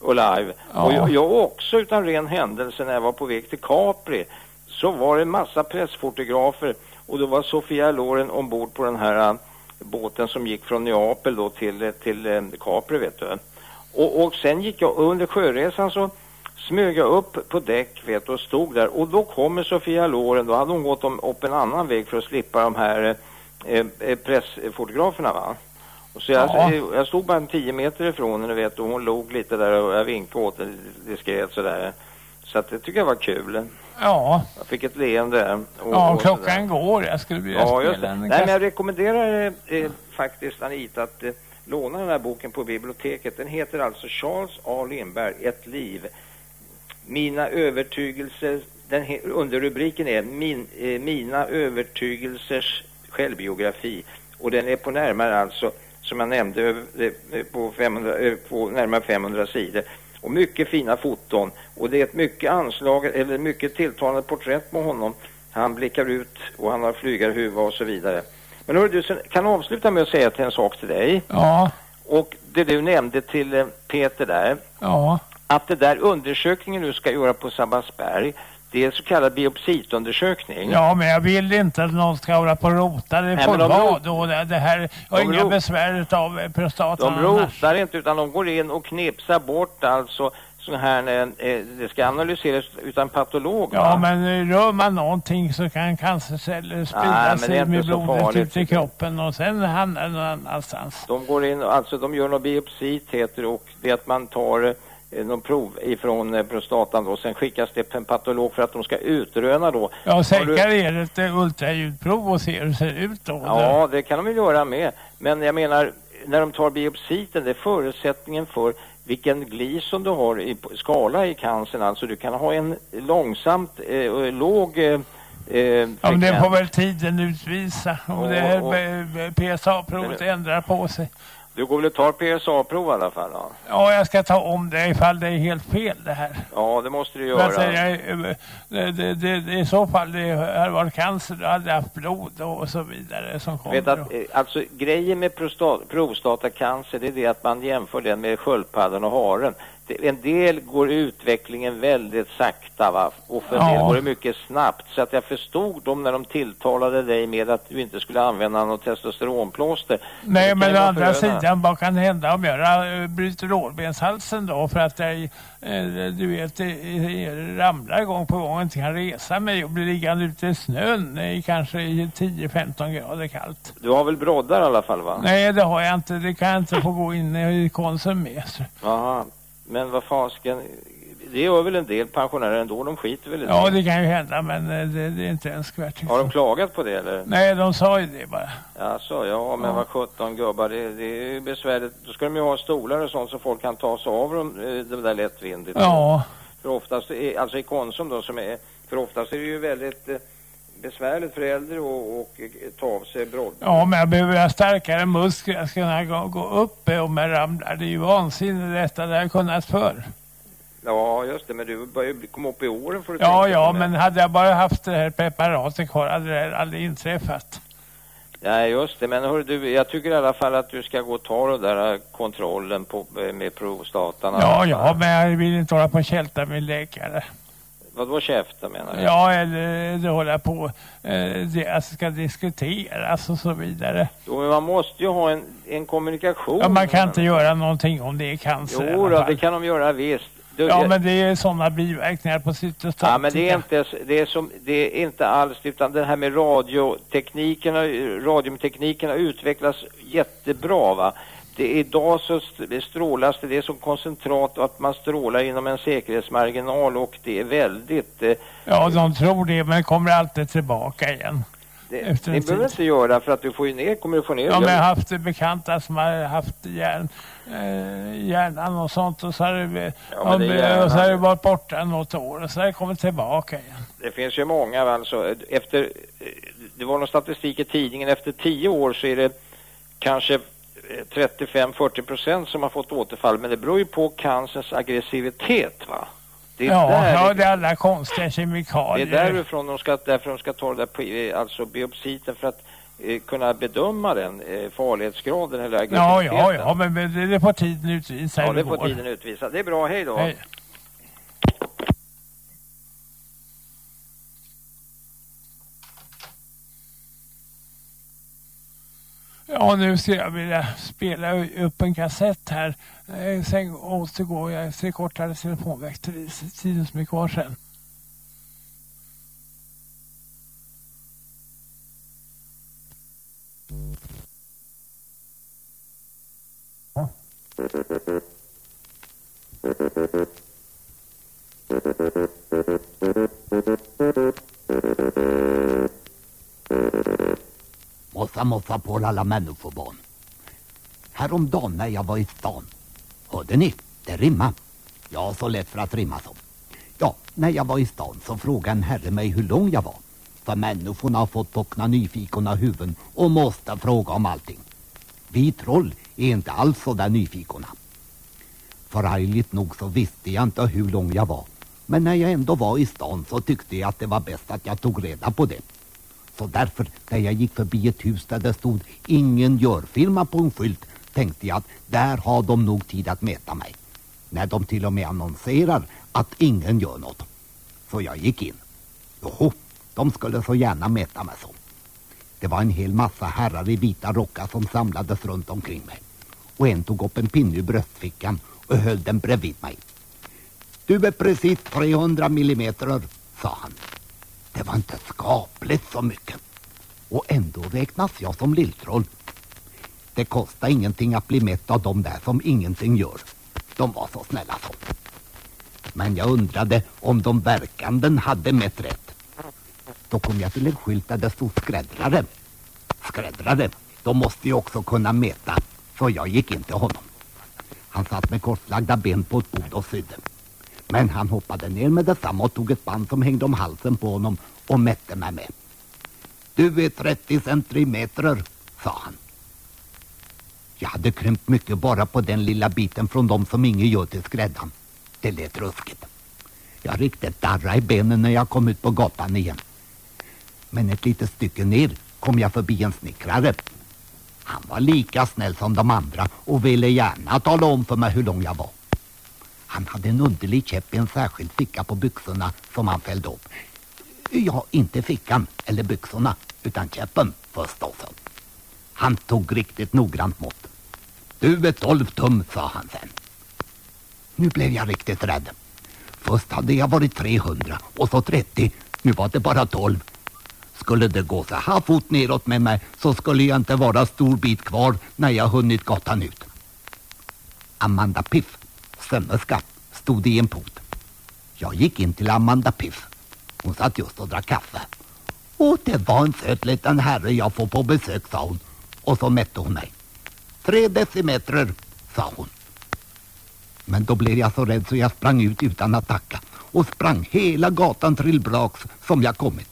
och live. Ja. Och jag, jag också utan ren händelse när jag var på väg till Capri så var det en massa pressfotografer och då var Sofia Loren ombord på den här eh, båten som gick från Neapel då till, eh, till eh, Capri vet du. Och, och sen gick jag under sjöresan så smög jag upp på däck vet och stod där och då kommer Sofia Loren, då hade hon gått om, upp en annan väg för att slippa de här eh, eh, pressfotograferna va. Och så jag, Ja. jag stod bara en tio meter ifrån henne vet och hon log lite där och jag vinkade åt henne diskret sådär. Så att det tycker jag var kul. Ja, Jag fick ett leende. Och, ja och klockan går. Jag skulle vilja Ja, spela en Nej, men jag rekommenderar eh, eh, faktiskt Anita att eh, låna den här boken på biblioteket. Den heter alltså Charles A. Lindberg, Ett liv. Mina övertygelser, den underrubriken är Min, eh, Mina övertygelsers självbiografi. Och den är på närmare alltså, som jag nämnde, eh, på, 500, eh, på närmare 500 sidor. Och mycket fina foton. Och det är ett mycket anslag, eller mycket tilltalande porträtt med honom. Han blickar ut och han har flygarhuva och så vidare. Men hörru du, kan avsluta med att säga till en sak till dig. Ja, Och det du nämnde till eh, Peter där, ja, att det där undersökningen du ska göra på Sabbatsberg, det är en så kallad biopsitundersökning. ja, men jag vill inte att någon ska hålla på och rota. Det Nej, får de vara då. Det, det här jag har inga besvär av eh, prostatan De annars. rotar inte utan de går in och knipsar bort alltså så här, eh, det ska analyseras utan patolog Ja, va? men eh, rör man någonting så kan cancerceller sprida sig med blodet ut i kroppen och sen hamnar det någon annanstans. De går in, alltså de gör någon biopsi heter det, och det är att man tar någon prov ifrån eh, prostatan då, sen skickas det till en patolog för att de ska utröna då. Ja, du- säkert är det ett eh, ultraljudprov och ser hur det ser ut då. Ja, det kan de ju göra med. Men jag menar, när de tar biopsiten, det är förutsättningen för vilken glison du har i skala i cancern. Alltså du kan ha en långsamt eh, och låg eh, eh, Ja, men det får väl tiden utvisa om det och- eh, PSA-provet ändrar på sig. Du går väl och tar PSA-prov i alla fall då? Ja, jag ska ta om det ifall det är helt fel det här. Ja, det måste du Men göra. säger jag, eh, det, det, det, I så fall det har varit cancer, du hade haft blod och så vidare som kommer. Vet att, eh, alltså grejen med prostat, prostatacancer det är det att man jämför den med sköldpaddan och haren. En del går utvecklingen väldigt sakta va? och för en del Ja. går det mycket snabbt. Så att jag förstod dem när de tilltalade dig med att du inte skulle använda något testosteronplåster. Nej, men å andra sidan, vad kan hända om jag ra- bryter lårbenshalsen då för att jag, eh, du vet, eh, ramlar gång på gång och inte kan resa mig och blir liggande ute i snön i kanske i 10-15 grader kallt. Du har väl broddar i alla fall va? Nej, det har jag inte. Det kan jag inte få gå in i Konsum med. Jaha. Men vad fasken, det gör väl en del pensionärer ändå, de skiter väl i Ja, det. det kan ju hända, men eh, det, det är inte önskvärt. Har de klagat på det eller? Nej, de sa ju det bara. Alltså, ja, men Ja. vad 17 gubbar, det, det är ju besvärligt. Då ska de ju ha stolar och sånt så folk kan ta sig av dem, eh, det där lättvindigt. Ja, För oftast, är- alltså i Konsum då som är, för oftast är det ju väldigt eh, besvärligt för äldre att och, eh, ta av sig brodd. ja men jag behöver ha starkare muskler. Jag ska kunna gå, gå upp om jag ramlar. Det är ju vansinnigt detta. Det har jag kunnat förr. Ja, just det, men du börjar ju komma upp i åren får du Ja, ja, men hade jag bara haft det här preparatet kvar hade det här aldrig inträffat. Nej, just det, men hör du, jag tycker i alla fall att du ska gå och ta den där kontrollen på, eh, med prostatan. Ja, ja, men jag vill inte hålla på och kälta min läkare. Vadå käften menar du? Ja, eller det håller på, eh, det alltså ska diskuteras och så vidare. Jo, men man måste ju ha en, en kommunikation. Ja, man kan inte göra någonting om det är cancer Jo, då, det kan de göra visst. Du, Ja, men det är sådana biverkningar på sitt och Ja, men det är inte, det är som, det är inte alls, utan det här med radiotekniken, radiotekniken har utvecklats jättebra va. Det idag så st- strålas det, det är som koncentrat och att man strålar inom en säkerhetsmarginal och det är väldigt, eh, Ja, de tror det, men kommer alltid tillbaka igen. det, det behöver tid. inte göra för att du får ju ner, kommer du få ner Ja, men jag har haft bekanta som har haft hjärn, eh, hjärnan och sånt och så har det, Ja, det är och, så har det varit borta något år och så har det kommit tillbaka igen. Det finns ju många alltså, efter, eh, det var någon statistik i tidningen, efter tio år så är det kanske 35-40 procent som har fått återfall, men det beror ju på cancerns aggressivitet va? Det är Ja, där ja, det är alla konstiga Det kemikalier. är därifrån de ska, därför de ska ta det där, på- eh, alltså biopsiten för att eh, kunna bedöma den, eh, farlighetsgraden eller Ja, aggressiviteten. ja, ja, men men det, det får tiden utvisa Ja, det det får går. tiden utvisa. Det är bra, hej då. Hej. Ja, nu ser jag vilja spela upp en kassett här. Eh, sen återgår jag efter kortare telefonväxter. Tiden som är kvar sen. Mossa, mossa på alla människobarn. Häromdagen när jag var i stan. Hörde ni? Det rimma. Ja, så lätt för att rimma så. Ja, när jag var i stan så frågade en herre mig hur lång jag var. För människorna har fått bockna nyfikna huvuden och måste fråga om allting. Vi troll är inte alls så där nyfikna. Förargligt nog så visste jag inte hur lång jag var. Men när jag ändå var i stan så tyckte jag att det var bäst att jag tog reda på det. Så därför, när jag gick förbi ett hus där det stod ingen gör-firma på en skylt, tänkte jag att där har de nog tid att mäta mig. När de till och med annonserar att ingen gör något. Så jag gick in. Joho, de skulle så gärna mäta mig så. Det var en hel massa herrar i vita rockar som samlades runt omkring mig. Och en tog upp en pinne ur bröstfickan och höll den bredvid mig. Du är precis 300 millimeter, sa han. Det var inte skapligt så mycket. Och ändå räknas jag som lilltroll. Det kostar ingenting att bli mätt av de där som ingenting gör. De var så snälla så. Men jag undrade om de verkanden hade mätt rätt. Då kom jag till en skylt där det stod skräddrare. Skräddrare, de måste ju också kunna mäta. Så jag gick in till honom. Han satt med korslagda ben på ett bord och sydde. Men han hoppade ner med detsamma och tog ett band som hängde om halsen på honom och mätte mig med. Du är 30 centimeter, sa han. Jag hade krympt mycket bara på den lilla biten från dem som ingen gör till skräddan. Det lät ruskigt. Jag riktigt darra i benen när jag kom ut på gatan igen. Men ett litet stycke ner kom jag förbi en snickrare. Han var lika snäll som de andra och ville gärna tala om för mig hur lång jag var. Han hade en underlig käpp i en särskild ficka på byxorna som han fällde upp. Ja, inte fickan eller byxorna, utan käppen förstås. Han tog riktigt noggrant mått. Du är tolv tum, sa han sen. Nu blev jag riktigt rädd. Först hade jag varit 300 och så 30. Nu var det bara 12. Skulle det gå så här fort neråt med mig så skulle jag inte vara stor bit kvar när jag hunnit gatan ut. Amanda Piff, sömmerska, stod i en pot. Jag gick in till Amanda Piff. Hon satt just och drack kaffe. Och det var en söt liten herre jag får på besök, sa hon. Och så mätte hon mig. Tre decimeter, sa hon. Men då blev jag så rädd så jag sprang ut utan att tacka och sprang hela gatan till Braks som jag kommit.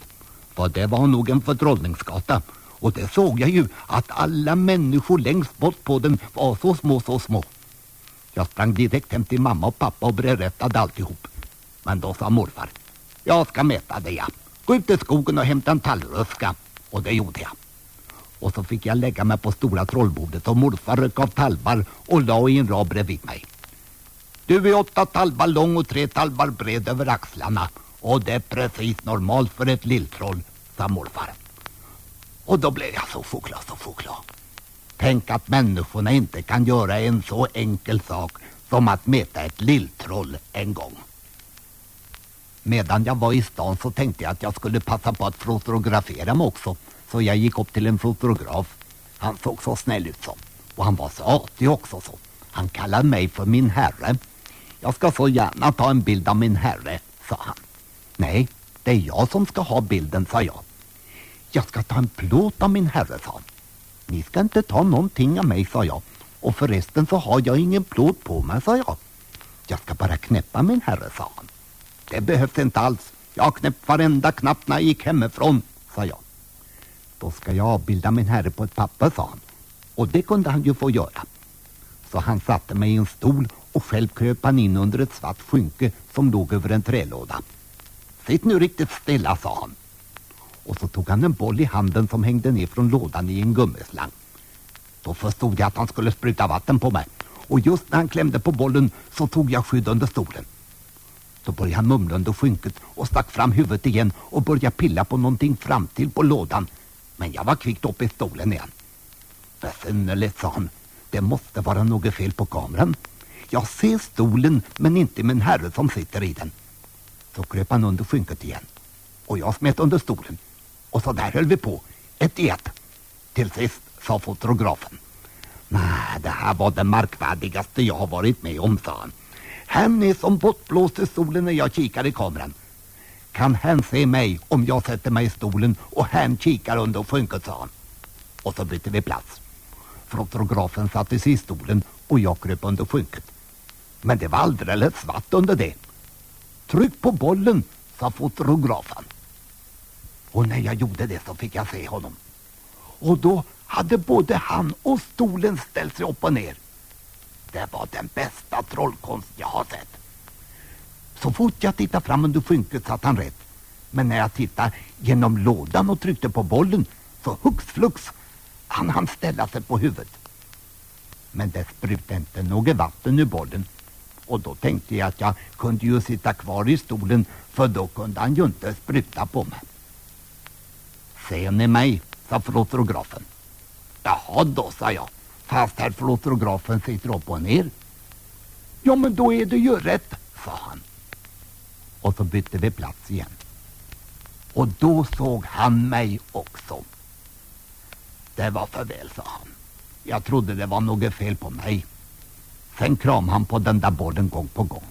För det var nog en förtrollningsgata och det såg jag ju att alla människor längst bort på den var så små, så små. Jag sprang direkt hem till mamma och pappa och berättade alltihop. Men då sa morfar, jag ska mäta dig ja. Gå ut i skogen och hämta en tallröska. Och det gjorde jag. Och så fick jag lägga mig på stora trollbordet och morfar rök av talbar och la i en rad bredvid mig. Du är åtta talbar lång och tre talbar bred över axlarna. Och det är precis normalt för ett lilltroll, sa morfar. Och då blev jag så choklad, så choklad. Tänk att människorna inte kan göra en så enkel sak som att mäta ett lilltroll en gång. Medan jag var i stan så tänkte jag att jag skulle passa på att fotografera mig också. Så jag gick upp till en fotograf. Han såg så snäll ut så. Och han var så artig också så. Han kallade mig för min herre. Jag ska så gärna ta en bild av min herre, sa han. Nej, det är jag som ska ha bilden, sa jag. Jag ska ta en plåt av min herre, sa han. Ni ska inte ta någonting av mig, sa jag. Och förresten så har jag ingen plåt på mig, sa jag. Jag ska bara knäppa min herre, sa han. Det behövs inte alls. Jag har knäppt varenda knapp när jag gick hemifrån, sa jag. Då ska jag avbilda min herre på ett papper, sa han. Och det kunde han ju få göra. Så han satte mig i en stol och själv kröp han in under ett svart skynke som låg över en trälåda. Sitt nu riktigt stilla, sa han. Och så tog han en boll i handen som hängde ner från lådan i en gummislang. Då förstod jag att han skulle spruta vatten på mig. Och just när han klämde på bollen så tog jag skydd under stolen. Då började han mumla under skynket och stack fram huvudet igen och började pilla på någonting framtill på lådan. Men jag var kvickt upp i stolen igen. Besynnerligt, sa han. Det måste vara något fel på kameran. Jag ser stolen men inte min herre som sitter i den. Så kröp han under skynket igen. Och jag smet under stolen. Och så där höll vi på. Ett i ett. Till sist sa fotografen. Nej, det här var det märkvärdigaste jag har varit med om, sa han. Han är som bortblåst i stolen när jag kikar i kameran. Kan han se mig om jag sätter mig i stolen och han kikar under skynket, sa han. Och så bytte vi plats. Fotografen satte sig i stolen och jag kröp under skynket. Men det var alldeles svart under det. Tryck på bollen, sa fotografen. Och när jag gjorde det så fick jag se honom. Och då hade både han och stolen ställt sig upp och ner. Det var den bästa trollkonst jag har sett. Så fort jag tittade fram under skynket satt han rätt. Men när jag tittade genom lådan och tryckte på bollen så hux flux han han ställa sig på huvudet. Men det sprutade inte något vatten ur bollen. Och då tänkte jag att jag kunde ju sitta kvar i stolen för då kunde han ju inte spruta på mig. Ser ni mig? sa fotografen. Jaha då, sa jag. Fast herr fotografen sitter upp och ner. Ja, men då är det ju rätt, sa han. Och så bytte vi plats igen. Och då såg han mig också. Det var för väl, sa han. Jag trodde det var något fel på mig. Sen kramade han på den där borden gång på gång.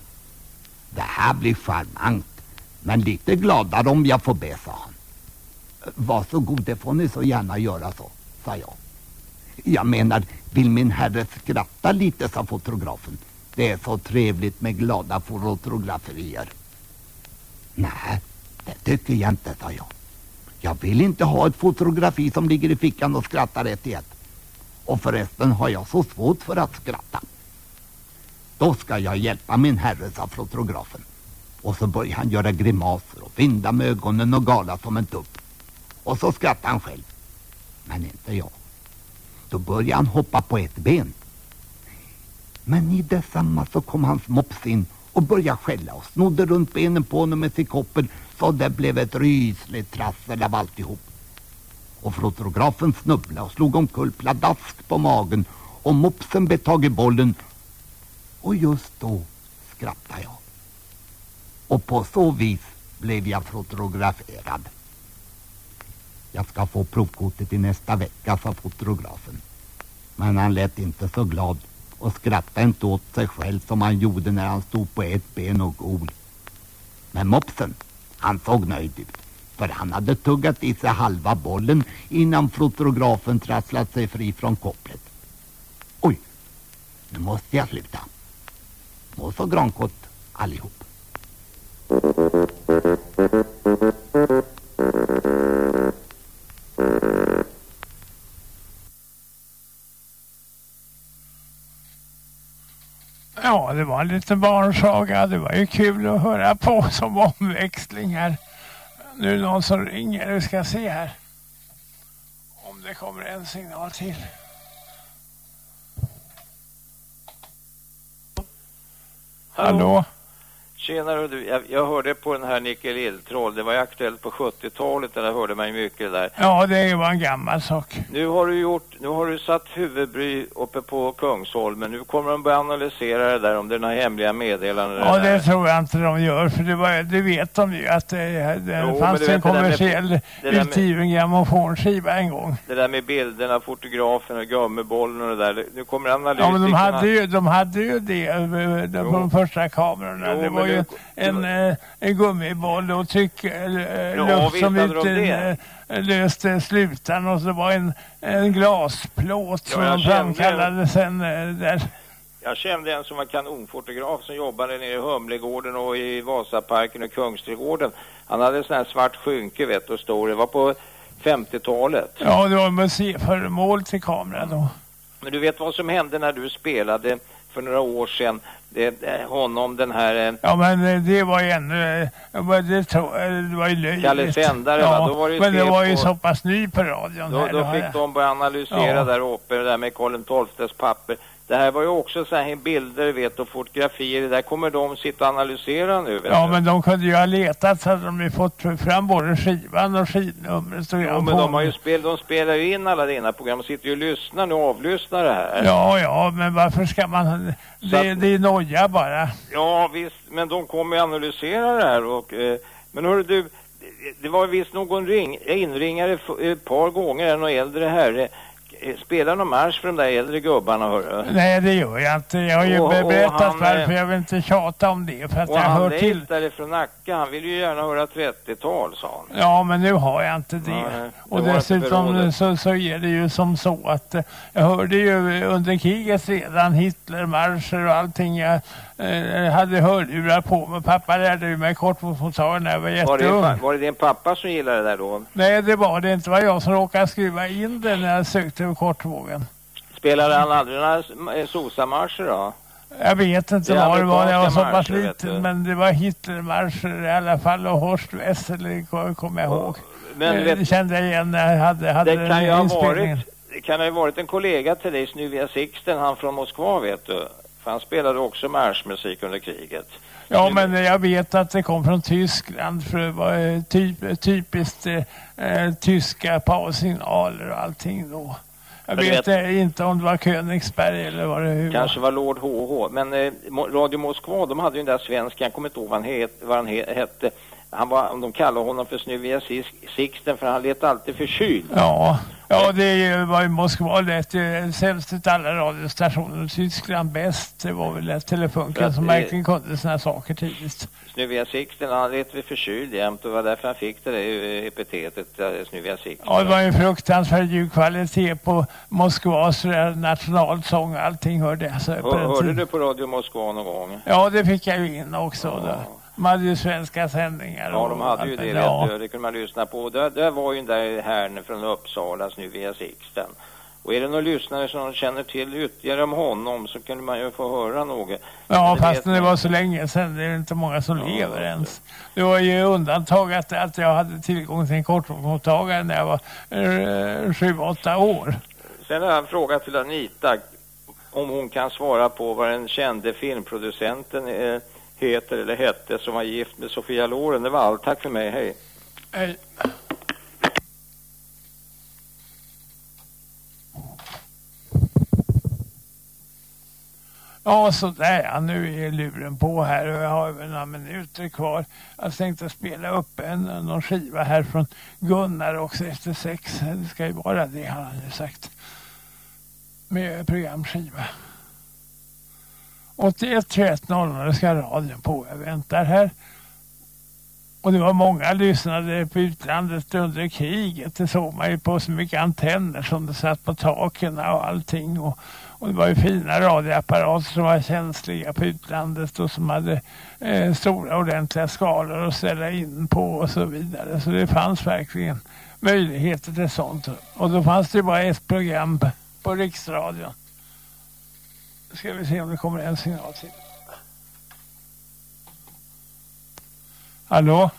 Det här blir charmant, men lite gladare om jag får be, sa han. Varsågod, det får ni så gärna göra så, sa jag. Jag menar, vill min herre skratta lite, sa fotografen. Det är så trevligt med glada fotograferier. Nej, det tycker jag inte, sa jag. Jag vill inte ha ett fotografi som ligger i fickan och skrattar ett i ett. Och förresten har jag så svårt för att skratta. Då ska jag hjälpa min herre, sa fotografen. Och så börjar han göra grimaser och vinda med ögonen och gala som en tupp. Och så skrattade han själv. Men inte jag. Då började han hoppa på ett ben. Men i detsamma så kom hans mops in och började skälla och snodde runt benen på honom med sitt koppel så det blev ett rysligt trassel av alltihop. Och fotografen snubblade och slog omkull pladask på magen och mopsen bet tag i bollen och just då skrattade jag. Och på så vis blev jag fotograferad. Jag ska få provkortet i nästa vecka, sa fotografen. Men han lät inte så glad och skrattade inte åt sig själv som han gjorde när han stod på ett ben och gol. Men mopsen, han såg nöjd ut. För han hade tuggat i sig halva bollen innan fotografen trasslat sig fri från kopplet. Oj, nu måste jag sluta. Må så grankott allihop. *laughs* Ja, det var en liten barnsaga. Det var ju kul att höra på som omväxling här. Nu är det någon som ringer. Vi ska se här. Om det kommer en signal till. Hallå? Tjenare du, jag, jag hörde på den här Nickel Eldtroll, det var ju aktuellt på 70-talet, där hörde man ju mycket där. Ja, det var en gammal sak. Nu har du gjort, nu har du satt huvudbry uppe på Kungsholmen, nu kommer de börja analysera det där om det är några hemliga meddelanden. Ja, där. det tror jag inte de gör. För det, var, det vet de ju att det, det Jo, fanns en det kommersiell det utgiven grammofonskiva en gång. Det där med bilderna, fotografen och gummibollen och det där, nu kommer analytikerna... Ja, men de hade ju, de hade ju det eh, de, de första kamerorna. Jo, det ju en, eh, en gummiboll och tryck, eh, Ja, luft som de inte eh, löste slutan och så var en, en glasplåt Ja, som jag de framkallade sen eh, där. Jag kände en som var kanonfotograf som jobbade nere i Humlegården och i Vasaparken och Kungsträdgården. Han hade sån här svart skynke vet du, och stor. Det var på 50-talet. Ja, det var museiföremål till kameran då. Men du vet vad som hände när du spelade för några år sedan? Det, honom, den här... eh, Ja men eh, det var ju ännu, eh, det, tro, det var ju löjligt. Kalle Sändare, ja, va? Då var det men det var ju på- så pass ny på radion Då, här. då fick de börja analysera Ja. där uppe, det där med Karl XIIs papper. Det här var ju också så här bilder vet och fotografier. Där kommer de sitta och analysera nu Ja men de kunde ju ha letat så hade de ju fått fram både skivan och skivnumret Jo, men de har ju spel, de spelar ju in alla dina program och sitter ju och lyssnar nu och avlyssnar det här. Ja, ja, men varför ska man... Det, det är noja bara. Ja visst, men de kommer ju analysera det här och... Eh, men hörru du, det- var visst någon ring, inringare ett par gånger, en och äldre herre. Eh, Spelar någon marsch för de där äldre gubbarna hörru? Nej, det gör jag inte. Jag har ju Och- berättat han, varför. eh, Jag vill inte tjata om det för att jag han hör till. därifrån Nacka, han vill ju gärna höra 30-tal sa han. Ja, men nu har jag inte det. Nej, det och dessutom så, så är det ju som så att eh, jag hörde ju under kriget redan Hitlermarscher och allting. Jag eh, hade hörlurar på mig. Pappa lärde ju mig kortmotorer när jag var Var det, jätteung. var det din pappa som gillade det där då? Nej, det var det inte. Det var jag som råkade skruva in den när jag sökte över kortvågen. Spelade han aldrig några eh, Sosa-marscher då? Jag vet inte Det vad det var när jag var så pass liten. Men det var Hitlermarscher i alla fall och Horst Wessel kom- kommer jag ihåg. Men Eh, vet- det kände jag igen när jag hade, hade Det kan ju ha varit, det kan ha varit en kollega till dig, Snuvia Sixten, han från Moskva vet du. För han spelade också marschmusik under kriget. Ja, men jag vet att det kom från Tyskland för det var eh, typ, typiskt eh, tyska paussignaler och allting då. Jag vet, vet- inte om det var Königsberg eller vad det hur Kanske var Lord HH. Men eh, Radio Moskva, de hade ju den där svenskan, jag kommer inte ihåg vad han, het, vad han he, hette. Han var, de kallade honom för Snuvia Sis- Sixten för han lät alltid förkyld. Ja, ja det var i Moskva lät ju sämst ut alla radiostationer. Tyskland bäst. Det var väl För Telefunken som verkligen kunde här saker tidigt. Snuvia Sixten, han lät väl förkyld jämt och var därför han fick det där eh, epitetet, eh, Snuvia Sixten. Ja, det var ju fruktansvärt ljudkvalitet på Moskvas eh, nationalsång. Allting hörde jag. Så Hör, hörde du på Radio Moskva någon gång? Ja, det fick jag ju in också. Då. De hade ju svenska sändningar. Ja, de hade ju det, ja. Det kunde man lyssna på. Där, där var ju den där herrn från Uppsala, Snuvia Sixten. Och är det någon lyssnare som känner till ytterligare om honom så kunde man ju få höra något. Ja, det fast det var så länge sedan. Det är inte många som Ja, lever ens. Det var ju undantag att, att jag hade tillgång till en kortvågsmottagare när jag var eh, sju, åtta år. Sen har jag en fråga till Anita. Om hon kan svara på vad den kände filmproducenten eh, heter eller hette som var gift med Sofia Loren. Det var allt. Tack för mig. Hej. Hej. Ja, sådär ja, nu är luren på här och jag har väl några minuter kvar. Jag tänkte spela upp en, någon skiva här från Gunnar också efter sex. Det ska ju vara det har han ju sagt. Med programskiva. 81 21 00 ska radion på. Jag väntar här. Och det var många lyssnade på utlandet under kriget. Det såg man ju på så mycket antenner som det satt på taken och allting. Och, och det var ju fina radioapparater som var känsliga på utlandet och som hade eh, stora ordentliga skalor att ställa in på och så vidare. Så det fanns verkligen möjligheter till sånt. Och då fanns det ju bara ett program på Riksradion. Ska vi se om det kommer en signal till. Hallå?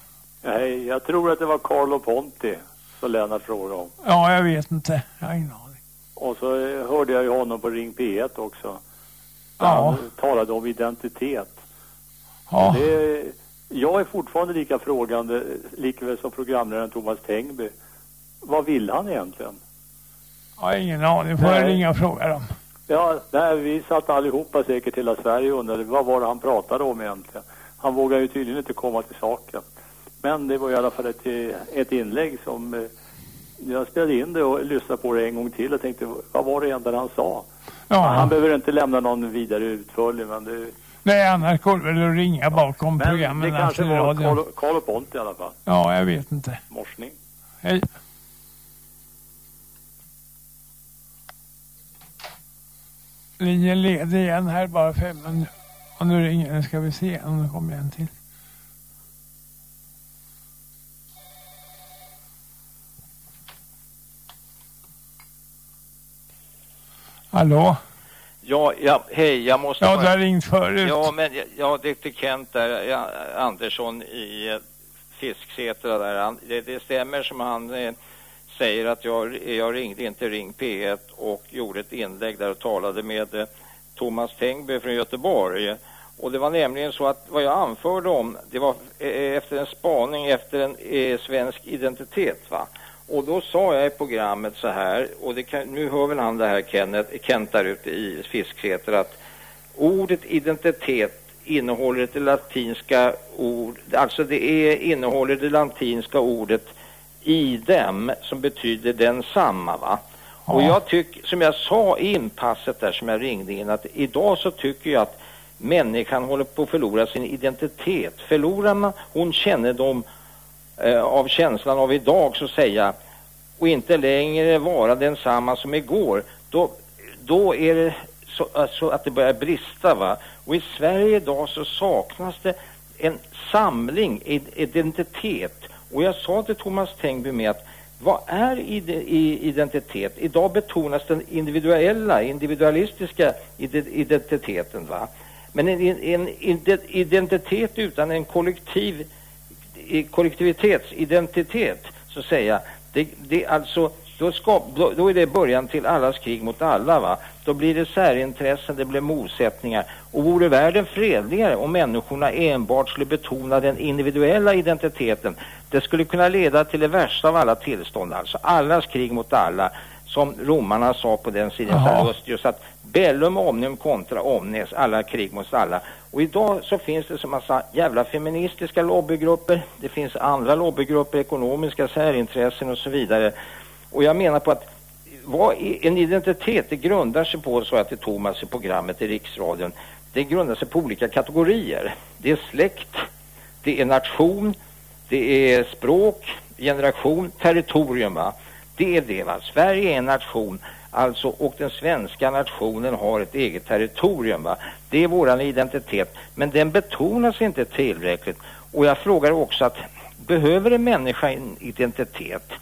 Nej, jag tror att det var Carlo Ponti som Lennart frågade om. Ja, jag vet inte. Jag har ingen aning. Och så hörde jag ju honom på Ring P1 också. Ja. Han talade om identitet. Ja. Det jag är fortfarande lika frågande, likväl som programledaren Thomas Tengby. Vad vill han egentligen? Jag har ingen aning. Får jag ringa och fråga dem? Ja, nej, vi satt allihopa säkert hela Sverige och undrade vad var det han pratade om egentligen. Han vågar ju tydligen inte komma till saken. Men det var i alla fall ett, ett inlägg som eh, jag spelade in det och lyssnade på det en gång till och tänkte vad var det egentligen han sa? Ja. Han behöver inte lämna någon vidare utförlig men det, Nej, annars går det att ringa bakom men programmen. det kanske var Carlo Ponti i alla fall. Ja, jag vet inte. Morsning. Hej. Linjen leder igen här bara fem minuter. Och nu ringer den. Ska vi se om det kommer en till. Hallå? Ja, ja, hej, jag måste Ja, bara- du har ringt förut. Ja, men jag- ja, det är Kent där, ja, Andersson i eh, Fisksätra där. Han, det, det stämmer som han eh, säger att jag, jag ringde inte Ring P1 och gjorde ett inlägg där och talade med eh, Thomas Tengby från Göteborg. Och det var nämligen så att vad jag anförde om, det var eh, efter en spaning efter en eh, svensk identitet va. Och då sa jag i programmet så här, och det kan, nu hör väl han det här Kenneth, Kent där ute i Fisksätra att ordet identitet innehåller det latinska ord, alltså det är, innehåller det latinska ordet idem som betyder densamma va. Och jag tycker, som jag sa i inpasset där som jag ringde in, att idag så tycker jag att människan håller på att förlora sin identitet. Förlorar man hon kännedom eh, av känslan av idag så att säga och inte längre vara densamma som igår, då, då är det så, alltså att det börjar brista va. Och i Sverige idag så saknas det en samling, i- identitet. Och jag sa till Thomas Tengby med att vad är ide- i- identitet? Idag betonas den individuella, individualistiska ide- identiteten va. Men en, en ide- identitet utan en kollektiv kollektivitetsidentitet så att säga. Det, det alltså, då, skap, då, då är det början till allas krig mot alla va. Då blir det särintressen, det blir motsättningar. Och vore världen fredligare om människorna enbart skulle betona den individuella identiteten. Det skulle kunna leda till det värsta av alla tillstånd alltså. Allas krig mot alla. Som romarna sa på den sidan just att bellum omnium contra omnes, alla krig mot alla. Och idag så finns det så massa jävla feministiska lobbygrupper, det finns andra lobbygrupper, ekonomiska särintressen och så vidare. Och jag menar på att vad är en identitet, det grundar sig på, så att det Thomas i programmet i Riksradion, det grundar sig på olika kategorier. Det är släkt, det är nation, det är språk, generation, territorium va. Det är det va. Sverige är en nation alltså och den svenska nationen har ett eget territorium va. Det är våran identitet men den betonas inte tillräckligt och jag frågar också att behöver en människa en identitet?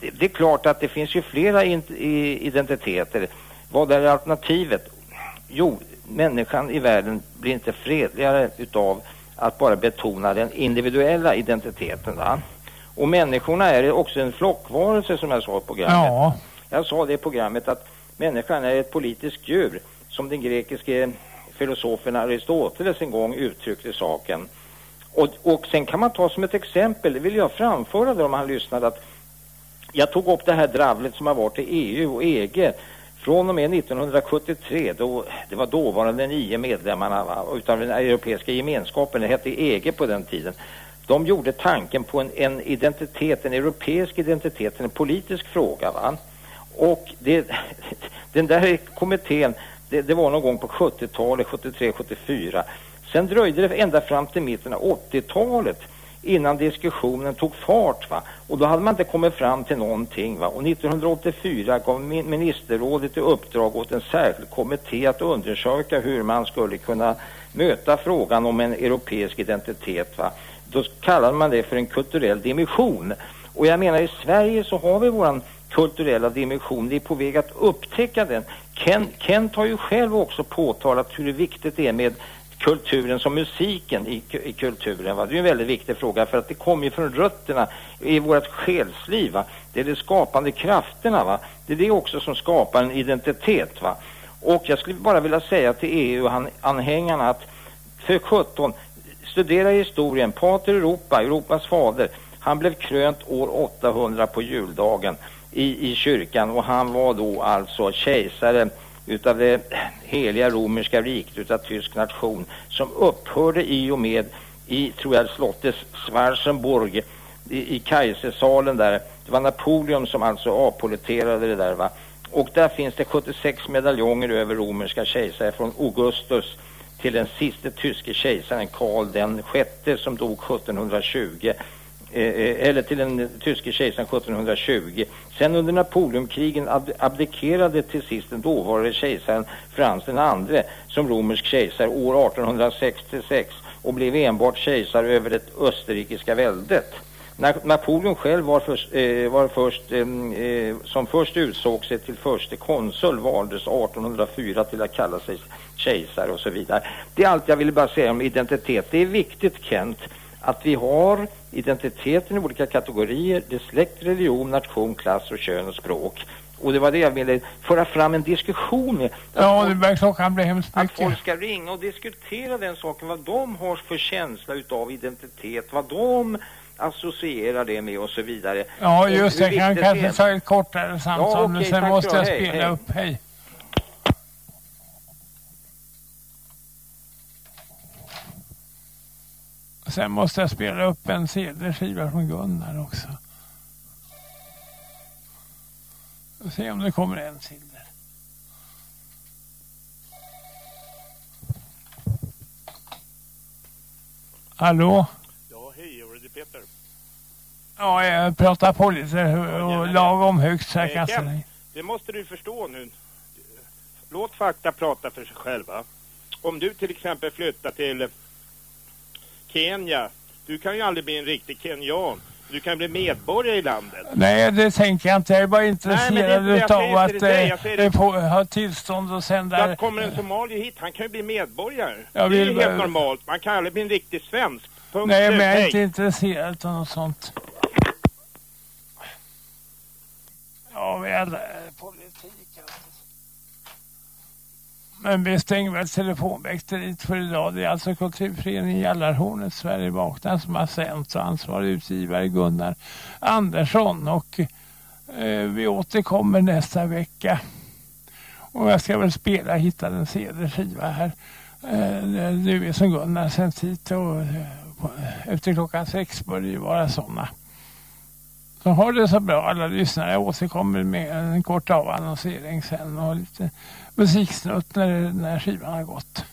Det, det är klart att det finns ju flera in, i, identiteter. Vad är alternativet? Jo, människan i världen blir inte fredligare utav att bara betona den individuella identiteten. Va? Och människorna är också en flockvarelse som jag sa i programmet. Ja, Jag sa det i programmet att människan är ett politiskt djur som den grekiske filosofen Aristoteles en gång uttryckte saken. Och, och sen kan man ta som ett exempel, det vill jag framföra det om han lyssnade, att jag tog upp det här dravlet som har varit i EU och EG från och med 1973 då det var dåvarande nio medlemmarna va, utav den europeiska gemenskapen, det hette EG på den tiden. De gjorde tanken på en, en identitet, en europeisk identitet, en politisk fråga. Va? Och det, *laughs* den där kommittén, det, det var någon gång på 70-talet, 73, 74. Sen dröjde det ända fram till mitten av 80-talet innan diskussionen tog fart. Va? Och då hade man inte kommit fram till någonting. Va? Och 1984 gav ministerrådet i uppdrag åt en särskild kommitté att undersöka hur man skulle kunna möta frågan om en europeisk identitet. Va? Då kallade man det för en kulturell dimension. Och jag menar i Sverige så har vi våran kulturella dimension. Vi är på väg att upptäcka den. Kent Kent har ju själv också påtalat hur viktigt det är med kulturen som musiken i, i kulturen. Va? Det är en väldigt viktig fråga för att det kommer ju från rötterna i vårt själsliv. Va? Det är de skapande krafterna. Va? Det är det också som skapar en identitet. Va? Och jag skulle bara vilja säga till EU-anhängarna att för 17, studera historien. Pater Europa, Europas fader, han blev krönt år 800 på juldagen i, i kyrkan och han var då alltså kejsare utav det heliga romerska riket utav tysk nation som upphörde i och med i, tror jag, slottet Schwarzenburg i, i Kaisersalen där. Det var Napoleon som alltså avpoliterade det där va. Och där finns det 76 medaljonger över romerska kejsare från Augustus till den sista tyske kejsaren Karl den sjätte som dog 1720 Eh, eh, eller till den tyske kejsaren 1720. Sen under Napoleonkrigen abdikerade till sist den dåvarande kejsaren Frans den andre som romersk kejsare år 1866 och blev enbart kejsare över det österrikiska väldet. Napoleon själv var, först, eh, var först, eh, eh, som först utsåg sig till förste konsul valdes 1804 till att kalla sig kejsare och så vidare. Det är allt jag ville bara säga om identitet. Det är viktigt Kent att vi har identiteten i olika kategorier. Det är släkt, religion, nation, klass och kön och språk. Och det var det jag ville föra fram en diskussion med. Att ja folk- det börjar klockan bli hemskt att mycket. folk ska ringa och diskutera den saken, vad de har för känsla utav identitet, vad de associerar det med och så vidare. Ja Och just det, hur jag kan kanske det ta ett kortare samtal Ja, men okej, sen måste jag Hej, spela hej. upp. Hej. Sen måste jag spela upp en CD-skiva från Gunnar också. Och se om det kommer en till där. Hallå? Ja, hej, är det Peter? Ja, jag pratar på lite och lagom högt så jag Eh, kan in. Det måste du förstå nu. Låt fakta prata för sig själva. Om du till exempel flyttar till Kenya, du kan ju aldrig bli en riktig kenyan. Du kan bli medborgare i landet. Nej, det tänker jag inte. Jag är bara Nej, intresserad det utav säger att eh, det- ha tillstånd och sen Så där... kommer en somalier hit, han kan ju bli medborgare. Jag det är vill ju helt normalt. Man kan aldrig bli en riktig svensk. Punkt Nej, men jag är inte intresserad av något sånt. Ja, är politik alltså. Men vi stänger väl telefonväkteriet för idag. Det är alltså Kulturföreningen Jallarhornet Sverige Vakna som har sänt och ansvarig utgivare Gunnar Andersson. Och eh, vi återkommer nästa vecka. Och jag ska väl spela, hitta en CD-skiva här. Eh, nu är som Gunnar sänt hit och eh, på- efter klockan sex bör det ju vara sådana. Så har det så bra alla lyssnare. Jag återkommer med en kort avannonsering sen och lite musiksnutt när, när skivan har gått.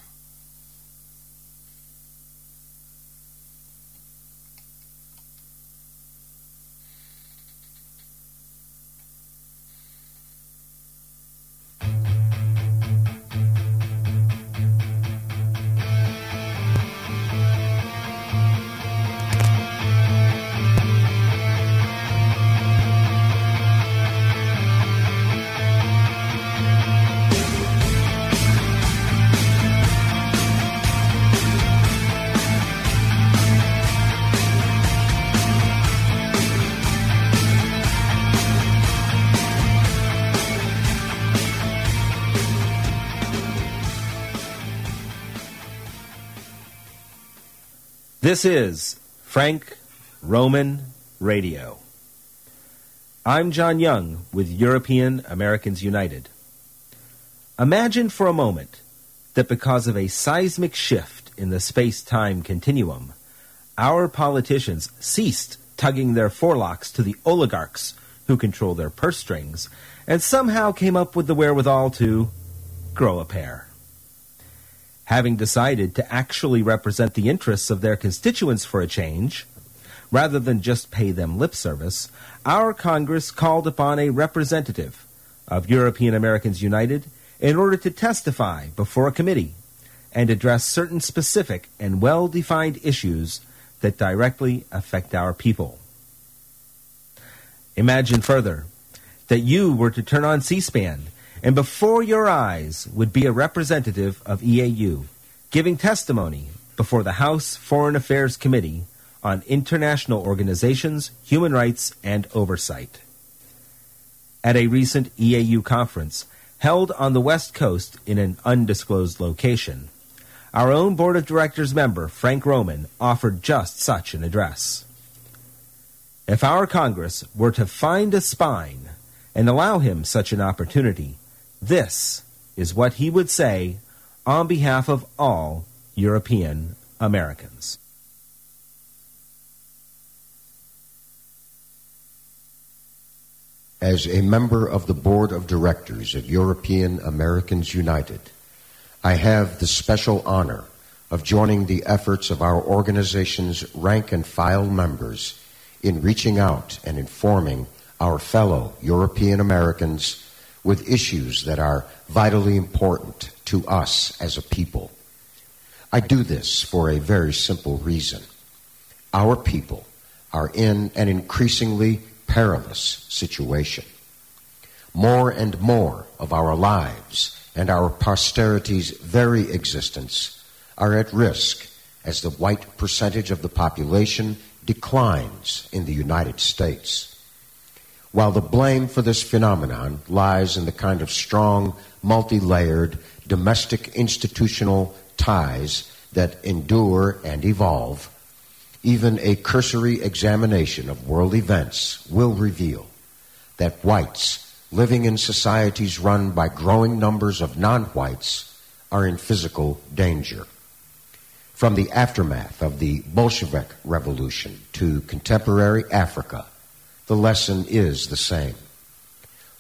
This is Frank Roman Radio. I'm John Young with European Americans United. Imagine for a moment that because of a seismic shift in the space time continuum, our politicians ceased tugging their forelocks to the oligarchs who control their purse strings and somehow came up with the wherewithal to grow a pair. Having decided to actually represent the interests of their constituents for a change, rather than just pay them lip service, our Congress called upon a representative of European Americans United in order to testify before a committee and address certain specific and well defined issues that directly affect our people. Imagine further that you were to turn on C SPAN, and before your eyes would be a representative of EAU giving testimony before the House Foreign Affairs Committee on International Organizations, Human Rights, and Oversight. At a recent EAU conference held on the West Coast in an undisclosed location, our own Board of Directors member, Frank Roman, offered just such an address. If our Congress were to find a spine and allow him such an opportunity, this is what he would say on behalf of all European Americans. As a member of the Board of Directors of European Americans United, I have the special honor of joining the efforts of our organization's rank and file members in reaching out and informing our fellow European Americans with issues that are vitally important to us as a people. I do this for a very simple reason. Our people are in an increasingly perilous situation. More and more of our lives and our posterity's very existence are at risk as the white percentage of the population declines in the United States. While the blame for this phenomenon lies in the kind of strong, multi layered domestic institutional ties that endure and evolve, even a cursory examination of world events will reveal that whites living in societies run by growing numbers of non whites are in physical danger. From the aftermath of the Bolshevik Revolution to contemporary Africa, the lesson is the same.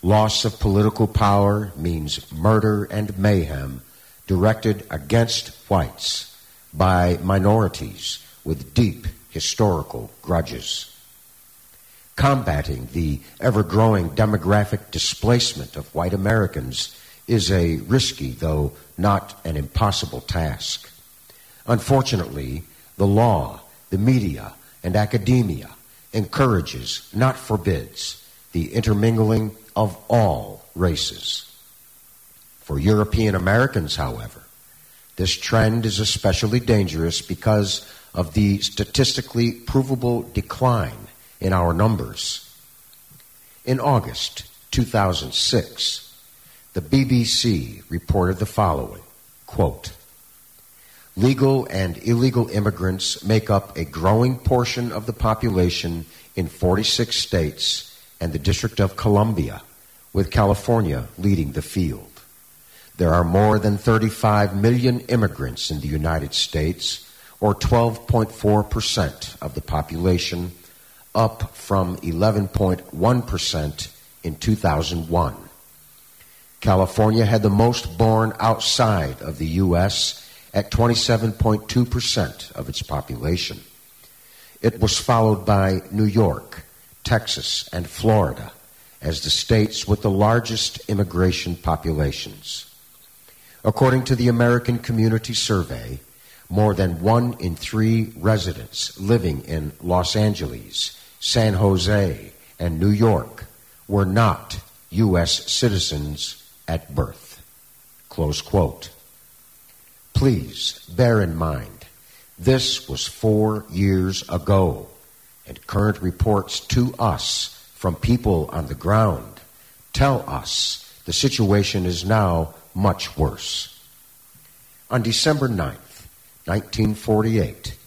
Loss of political power means murder and mayhem directed against whites by minorities with deep historical grudges. Combating the ever growing demographic displacement of white Americans is a risky, though not an impossible task. Unfortunately, the law, the media, and academia encourages, not forbids, the intermingling of all races. For European Americans, however, this trend is especially dangerous because of the statistically provable decline in our numbers. In August 2006, the BBC reported the following quote, Legal and illegal immigrants make up a growing portion of the population in 46 states and the District of Columbia, with California leading the field. There are more than 35 million immigrants in the United States, or 12.4% of the population, up from 11.1% in 2001. California had the most born outside of the U.S at 27.2% of its population. It was followed by New York, Texas, and Florida as the states with the largest immigration populations. According to the American Community Survey, more than one in three residents living in Los Angeles, San Jose, and New York were not U.S. citizens at birth. Close quote. Please bear in mind, this was four years ago, and current reports to us from people on the ground tell us the situation is now much worse. On December 9th, 1948,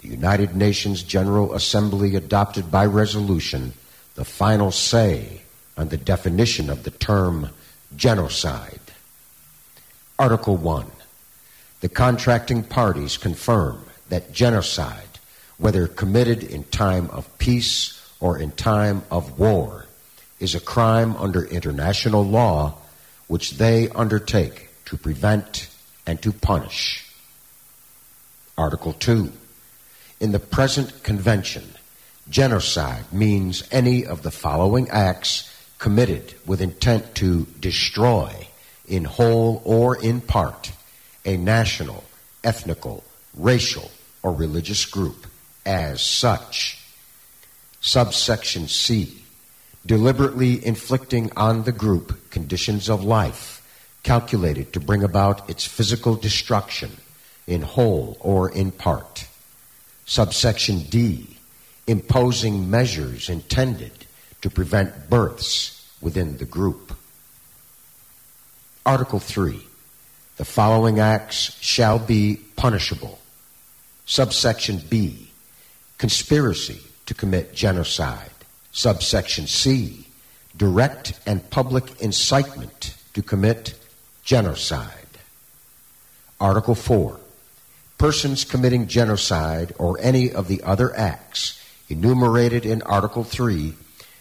the the United Nations General Assembly adopted by resolution the final say on the definition of the term genocide. Article 1. The contracting parties confirm that genocide, whether committed in time of peace or in time of war, is a crime under international law which they undertake to prevent and to punish. Article 2. In the present convention, genocide means any of the following acts committed with intent to destroy, in whole or in part, a national, ethnical, racial, or religious group as such. Subsection C. Deliberately inflicting on the group conditions of life calculated to bring about its physical destruction in whole or in part. Subsection D. Imposing measures intended to prevent births within the group. Article 3. The following acts shall be punishable. Subsection B. Conspiracy to commit genocide. Subsection C. Direct and public incitement to commit genocide. Article 4. Persons committing genocide or any of the other acts enumerated in Article 3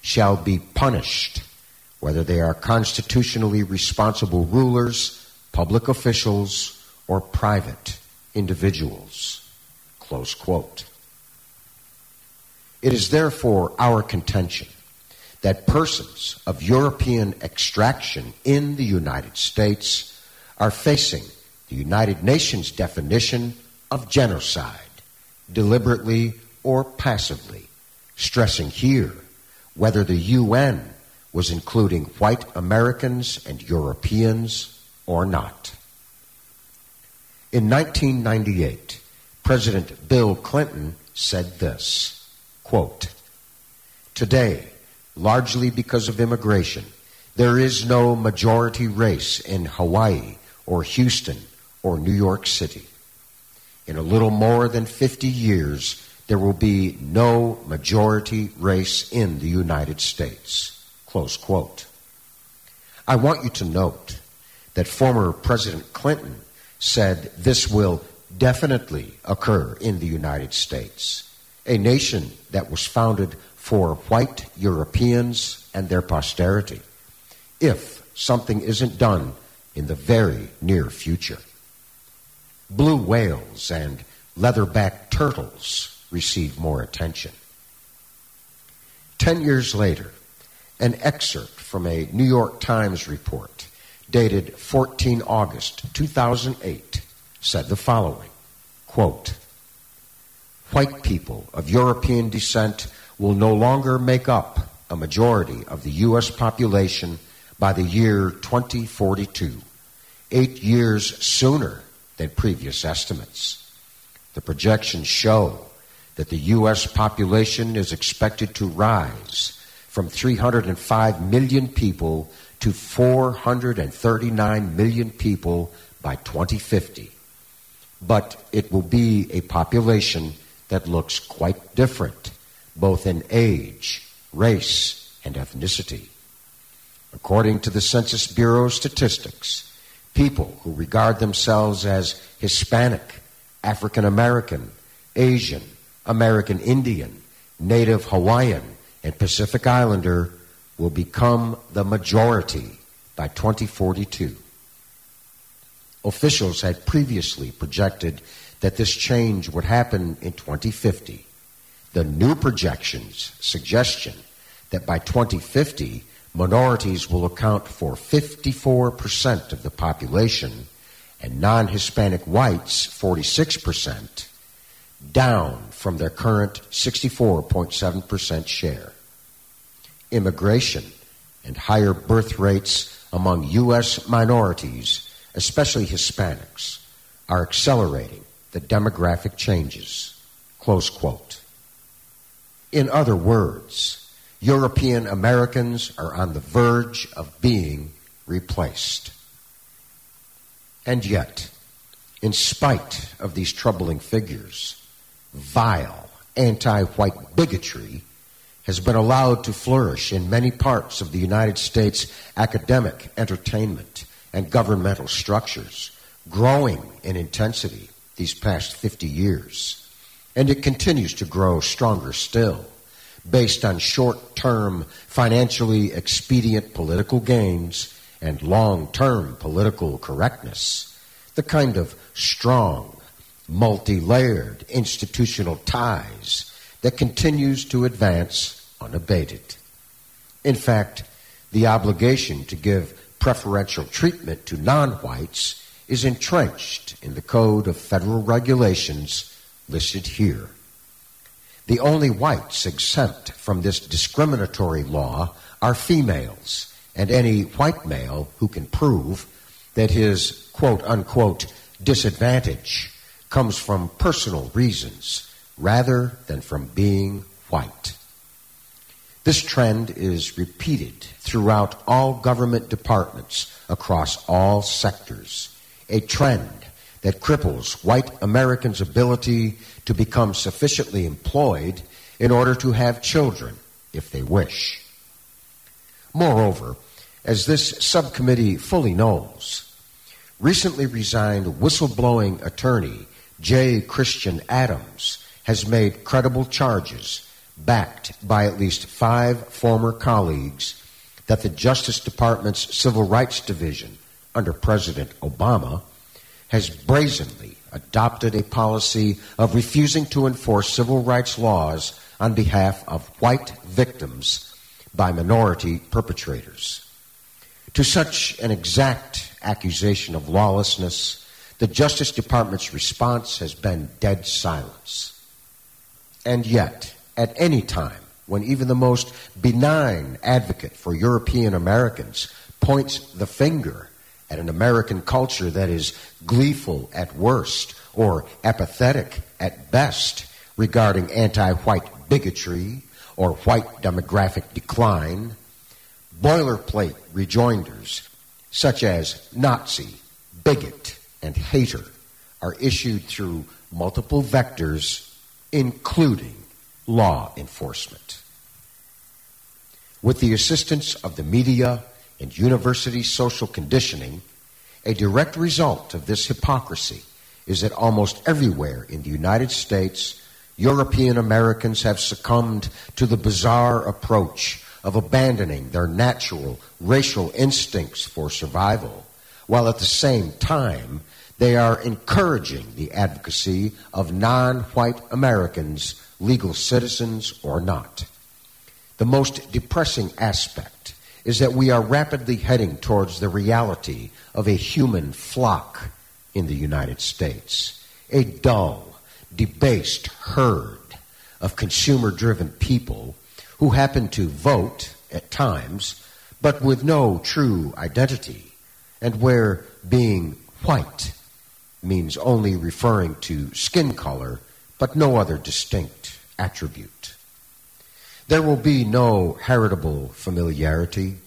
shall be punished, whether they are constitutionally responsible rulers, public officials, or private individuals. Close quote. It is therefore our contention that persons of European extraction in the United States are facing the United Nations definition of genocide, deliberately or passively, stressing here whether the UN was including white Americans and Europeans or not. In 1998, President Bill Clinton said this quote, Today, largely because of immigration, there is no majority race in Hawaii or Houston or New York City. In a little more than 50 years, there will be no majority race in the United States. Close quote. I want you to note that former President Clinton said this will definitely occur in the United States, a nation that was founded for white Europeans and their posterity, if something isn't done in the very near future. Blue whales and leatherback turtles receive more attention. Ten years later, an excerpt from a New York Times report dated 14 August 2008 said the following quote, White people of European descent will no longer make up a majority of the U.S. population by the year 2042, eight years sooner than previous estimates. The projections show that the U.S. population is expected to rise from 305 million people to 439 million people by 2050. But it will be a population that looks quite different, both in age, race, and ethnicity. According to the Census Bureau statistics, people who regard themselves as Hispanic, African American, Asian, American Indian, Native Hawaiian, and Pacific Islander will become the majority by 2042. Officials had previously projected that this change would happen in 2050. The new projections suggestion that by 2050, minorities will account for 54% of the population and non Hispanic whites 46%, down from their current 64.7% share. Immigration and higher birth rates among U.S. minorities, especially Hispanics, are accelerating the demographic changes. Close quote. In other words, European Americans are on the verge of being replaced. And yet, in spite of these troubling figures, vile anti white bigotry has been allowed to flourish in many parts of the United States academic, entertainment, and governmental structures, growing in intensity these past 50 years. And it continues to grow stronger still, based on short term, financially expedient political gains and long term political correctness. The kind of strong, multi layered institutional ties that continues to advance unabated. In fact, the obligation to give preferential treatment to non whites is entrenched in the Code of Federal Regulations listed here. The only whites exempt from this discriminatory law are females and any white male who can prove that his quote unquote disadvantage comes from personal reasons rather than from being white. This trend is repeated throughout all government departments across all sectors, a trend that cripples white Americans' ability to become sufficiently employed in order to have children if they wish. Moreover, as this subcommittee fully knows, recently resigned whistleblowing attorney J. Christian Adams has made credible charges backed by at least five former colleagues that the Justice Department's Civil Rights Division under President Obama has brazenly adopted a policy of refusing to enforce civil rights laws on behalf of white victims by minority perpetrators. To such an exact accusation of lawlessness, the Justice Department's response has been dead silence. And yet, at any time, when even the most benign advocate for European Americans points the finger at an American culture that is gleeful at worst or apathetic at best regarding anti white bigotry or white demographic decline, boilerplate rejoinders such as Nazi, bigot, and hater are issued through multiple vectors, including law enforcement. With the assistance of the media and university social conditioning, a direct result of this hypocrisy is that almost everywhere in the United States, European Americans have succumbed to the bizarre approach of abandoning their natural racial instincts for survival, while at the same time they are encouraging the advocacy of non white Americans, legal citizens or not. The most depressing aspect is that we are rapidly heading towards the reality of a human flock in the United States, a dull, debased herd of consumer driven people who happen to vote at times, but with no true identity, and where being white means only referring to skin color, but no other distinct attribute. There will be no heritable familiarity,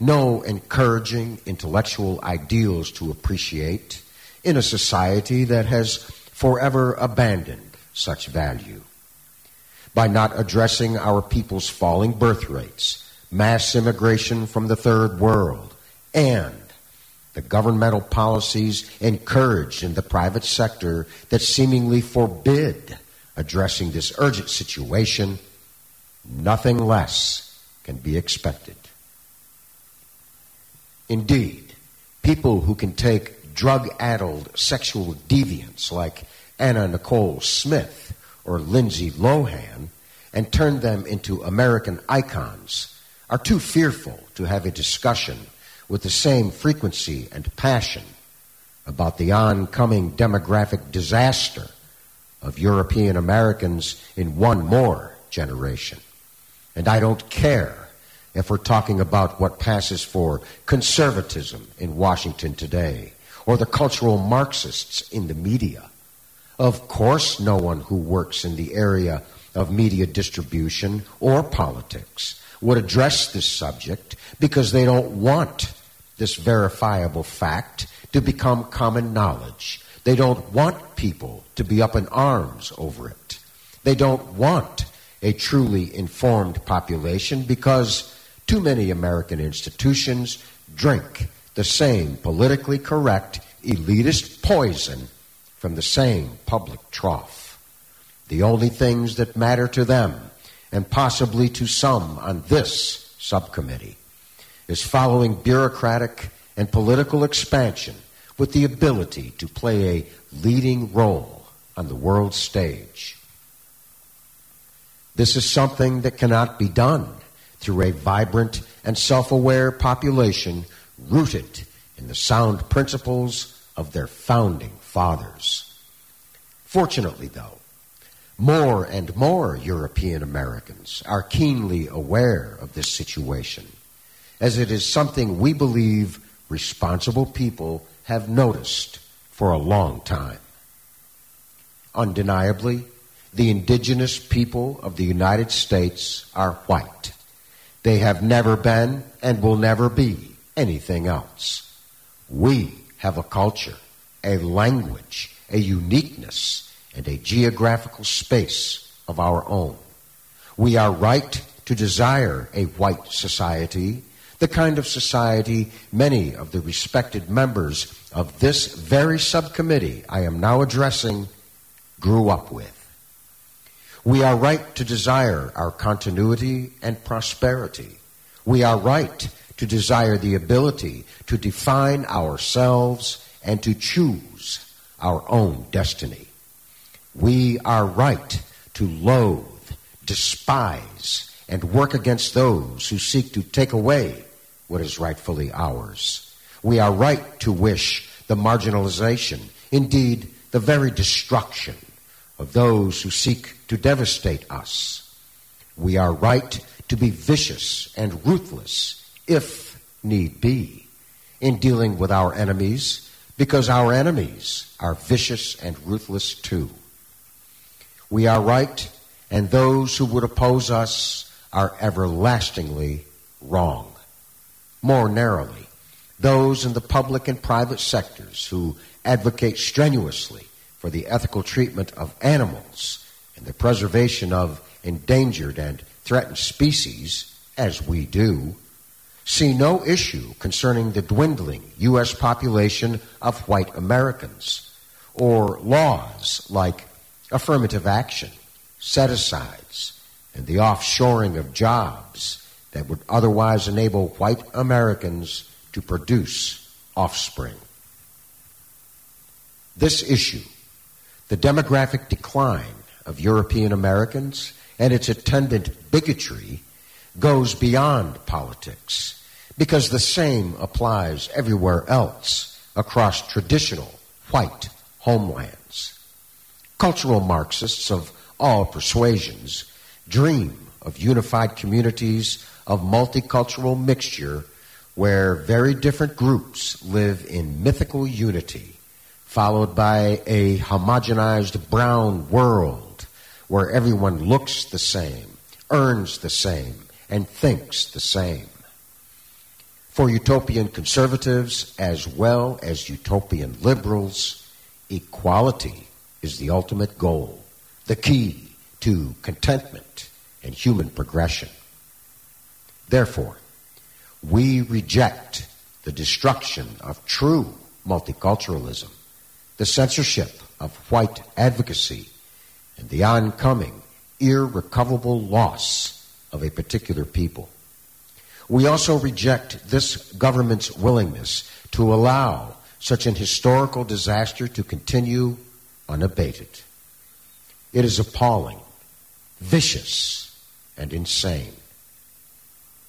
no encouraging intellectual ideals to appreciate in a society that has forever abandoned such value. By not addressing our people's falling birth rates, mass immigration from the third world, and the governmental policies encouraged in the private sector that seemingly forbid addressing this urgent situation, nothing less can be expected. Indeed, people who can take drug addled sexual deviants like Anna Nicole Smith or Lindsay Lohan and turn them into American icons are too fearful to have a discussion with the same frequency and passion about the oncoming demographic disaster of European Americans in one more generation. And I don't care if we're talking about what passes for conservatism in Washington today or the cultural Marxists in the media. Of course, no one who works in the area of media distribution or politics would address this subject because they don't want this verifiable fact to become common knowledge. They don't want people to be up in arms over it. They don't want a truly informed population because too many American institutions drink the same politically correct elitist poison from the same public trough. The only things that matter to them, and possibly to some on this subcommittee, is following bureaucratic and political expansion with the ability to play a leading role on the world stage. This is something that cannot be done through a vibrant and self aware population rooted in the sound principles of their founding fathers. Fortunately, though, more and more European Americans are keenly aware of this situation, as it is something we believe responsible people have noticed for a long time. Undeniably, the indigenous people of the United States are white. They have never been and will never be anything else. We have a culture, a language, a uniqueness, and a geographical space of our own. We are right to desire a white society, the kind of society many of the respected members of this very subcommittee I am now addressing grew up with. We are right to desire our continuity and prosperity. We are right to desire the ability to define ourselves and to choose our own destiny. We are right to loathe, despise, and work against those who seek to take away what is rightfully ours. We are right to wish the marginalization, indeed, the very destruction of those who seek to devastate us. We are right to be vicious and ruthless, if need be, in dealing with our enemies, because our enemies are vicious and ruthless too. We are right, and those who would oppose us are everlastingly wrong. More narrowly, those in the public and private sectors who advocate strenuously for the ethical treatment of animals and the preservation of endangered and threatened species, as we do, see no issue concerning the dwindling U.S. population of white Americans or laws like affirmative action, set asides, and the offshoring of jobs that would otherwise enable white Americans to produce offspring. This issue, the demographic decline of European Americans and its attendant bigotry, goes beyond politics because the same applies everywhere else across traditional white homelands. Cultural Marxists of all persuasions dream of unified communities of multicultural mixture where very different groups live in mythical unity, followed by a homogenized brown world where everyone looks the same, earns the same, and thinks the same. For utopian conservatives as well as utopian liberals, equality is the ultimate goal, the key to contentment and human progression. Therefore, we reject the destruction of true multiculturalism, the censorship of white advocacy, and the oncoming irrecoverable loss of a particular people. We also reject this government's willingness to allow such an historical disaster to continue unabated. It is appalling, vicious, and insane.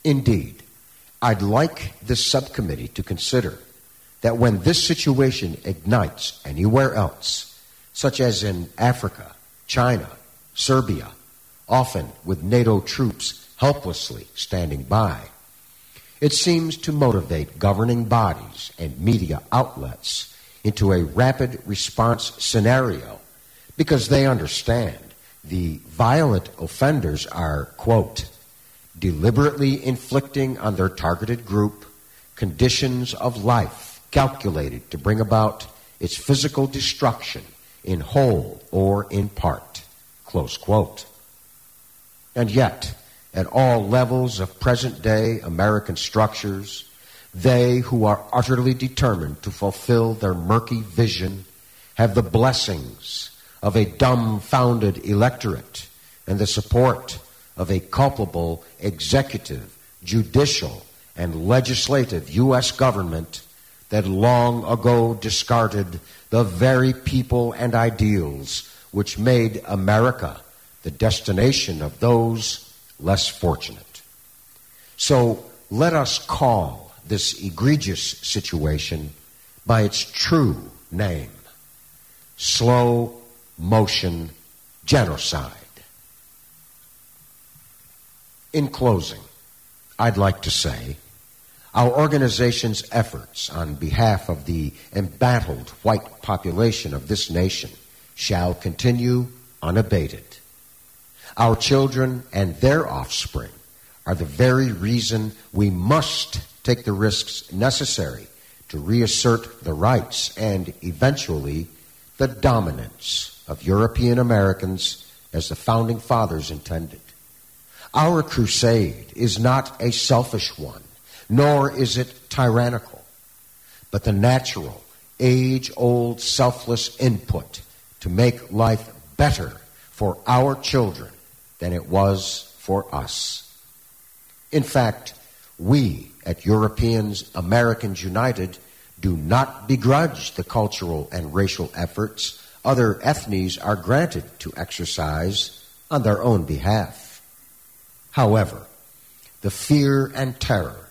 Indeed, I'd like this subcommittee to consider that when this situation ignites anywhere else, such as in Africa, China, Serbia, often with NATO troops helplessly standing by, it seems to motivate governing bodies and media outlets into a rapid response scenario because they understand the violent offenders are, quote, deliberately inflicting on their targeted group conditions of life calculated to bring about its physical destruction in whole or in part, Close quote. And yet, at all levels of present day American structures, they who are utterly determined to fulfill their murky vision have the blessings of a dumbfounded electorate and the support of a culpable executive, judicial, and legislative U.S. government that long ago discarded the very people and ideals which made America the destination of those less fortunate. So let us call this egregious situation by its true name slow motion genocide. In closing, I'd like to say our organization's efforts on behalf of the embattled white population of this nation shall continue unabated. Our children and their offspring are the very reason we must take the risks necessary to reassert the rights and eventually the dominance of European Americans as the founding fathers intended. Our crusade is not a selfish one, nor is it tyrannical, but the natural, age old, selfless input to make life better for our children than it was for us. In fact, we at Europeans Americans United do not begrudge the cultural and racial efforts other ethnies are granted to exercise on their own behalf. However, the fear and terror,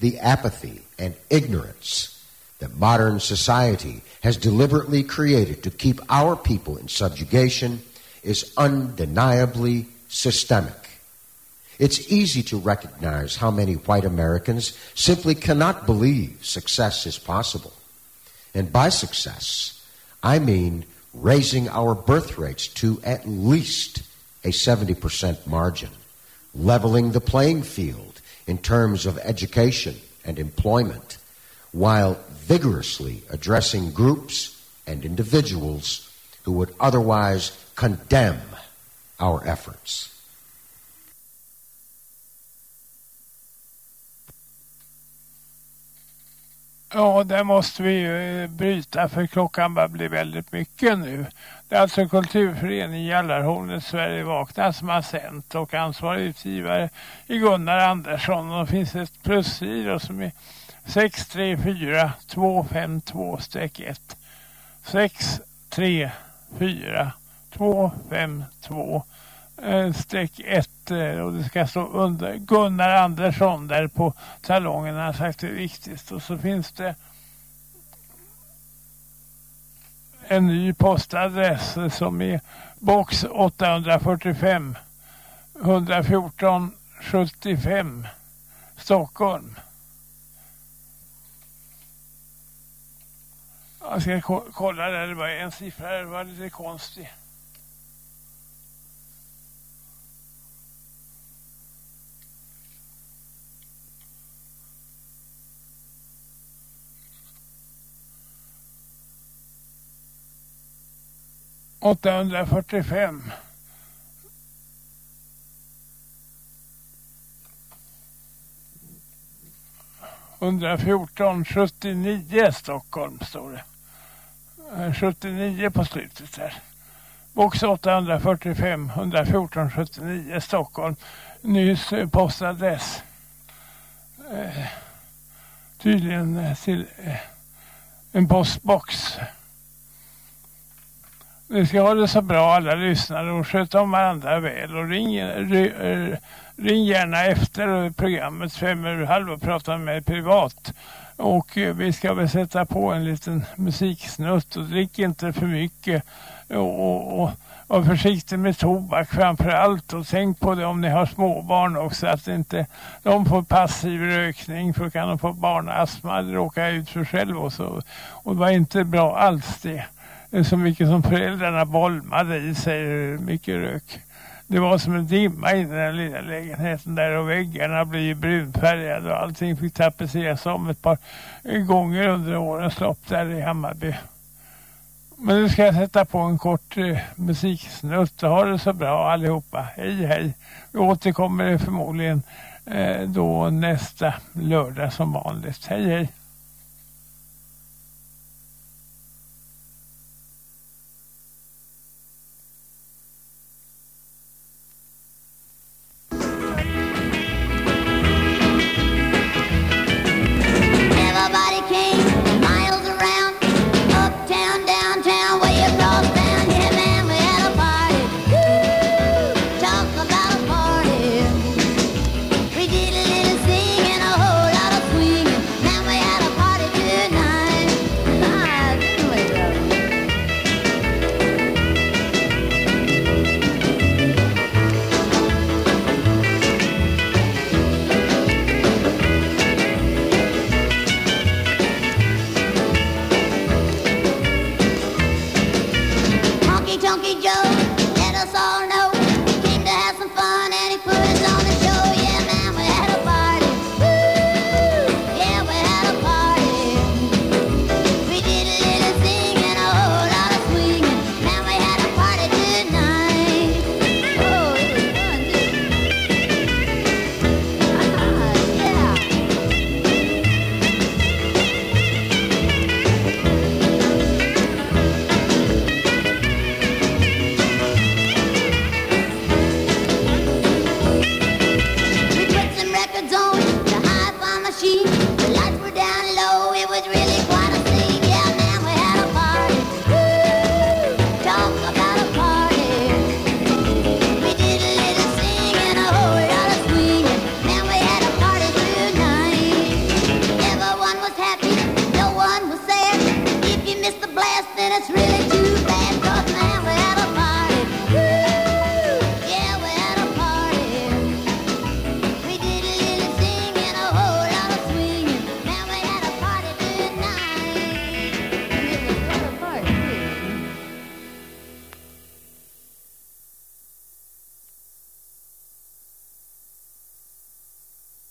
the apathy and ignorance that modern society has deliberately created to keep our people in subjugation is undeniably systemic. It's easy to recognize how many white Americans simply cannot believe success is possible. And by success, I mean raising our birth rates to at least a 70% margin, leveling the playing field in terms of education and employment, while vigorously addressing groups and individuals who would otherwise condemn our efforts. Ja, där måste vi ju eh, bryta för klockan börjar bli väldigt mycket nu. Det är alltså Kulturföreningen Jallarhornet Sverige Vakna som har sänt och ansvarig utgivare är Gunnar Andersson. Och det finns ett plusgiro som är 634 252-1. 634 252 Eh, streck 1 eh, och det ska stå under Gunnar Andersson där på talongen han har sagt det är viktigt och så finns det en ny postadress som är box 845 114 75 Stockholm. Jag ska kolla där, det var en siffra, det var lite konstigt. 845. Hundrafjorton 79 Stockholm står det. Eh, 79 på slutet här. Box 845 114 79 Stockholm. Nyss eh, postadress. Eh, tydligen eh, till eh, en postbox. Vi ska ha det så bra alla lyssnare och sköta om varandra väl och ring, eh, ring gärna efter programmet fem över halv och prata med mig privat. Och eh, vi ska väl sätta på en liten musiksnutt och drick inte för mycket och, och, och var försiktig med tobak framför allt och tänk på det om ni har småbarn också att inte de får passiv rökning för kan de få barnastma eller råka ut för själv och så. Och det var inte bra alls det Eh, så mycket som föräldrarna bolmade i sig mycket rök. Det var som en dimma i den lilla lägenheten där och väggarna blev brunfärgade och allting fick tapetseras om ett par gånger under årens lopp där i Hammarby. Men nu ska jag sätta på en kort eh, musiksnutt. Ha det så bra allihopa. Hej hej. Vi återkommer förmodligen eh, då nästa lördag som vanligt. Hej hej.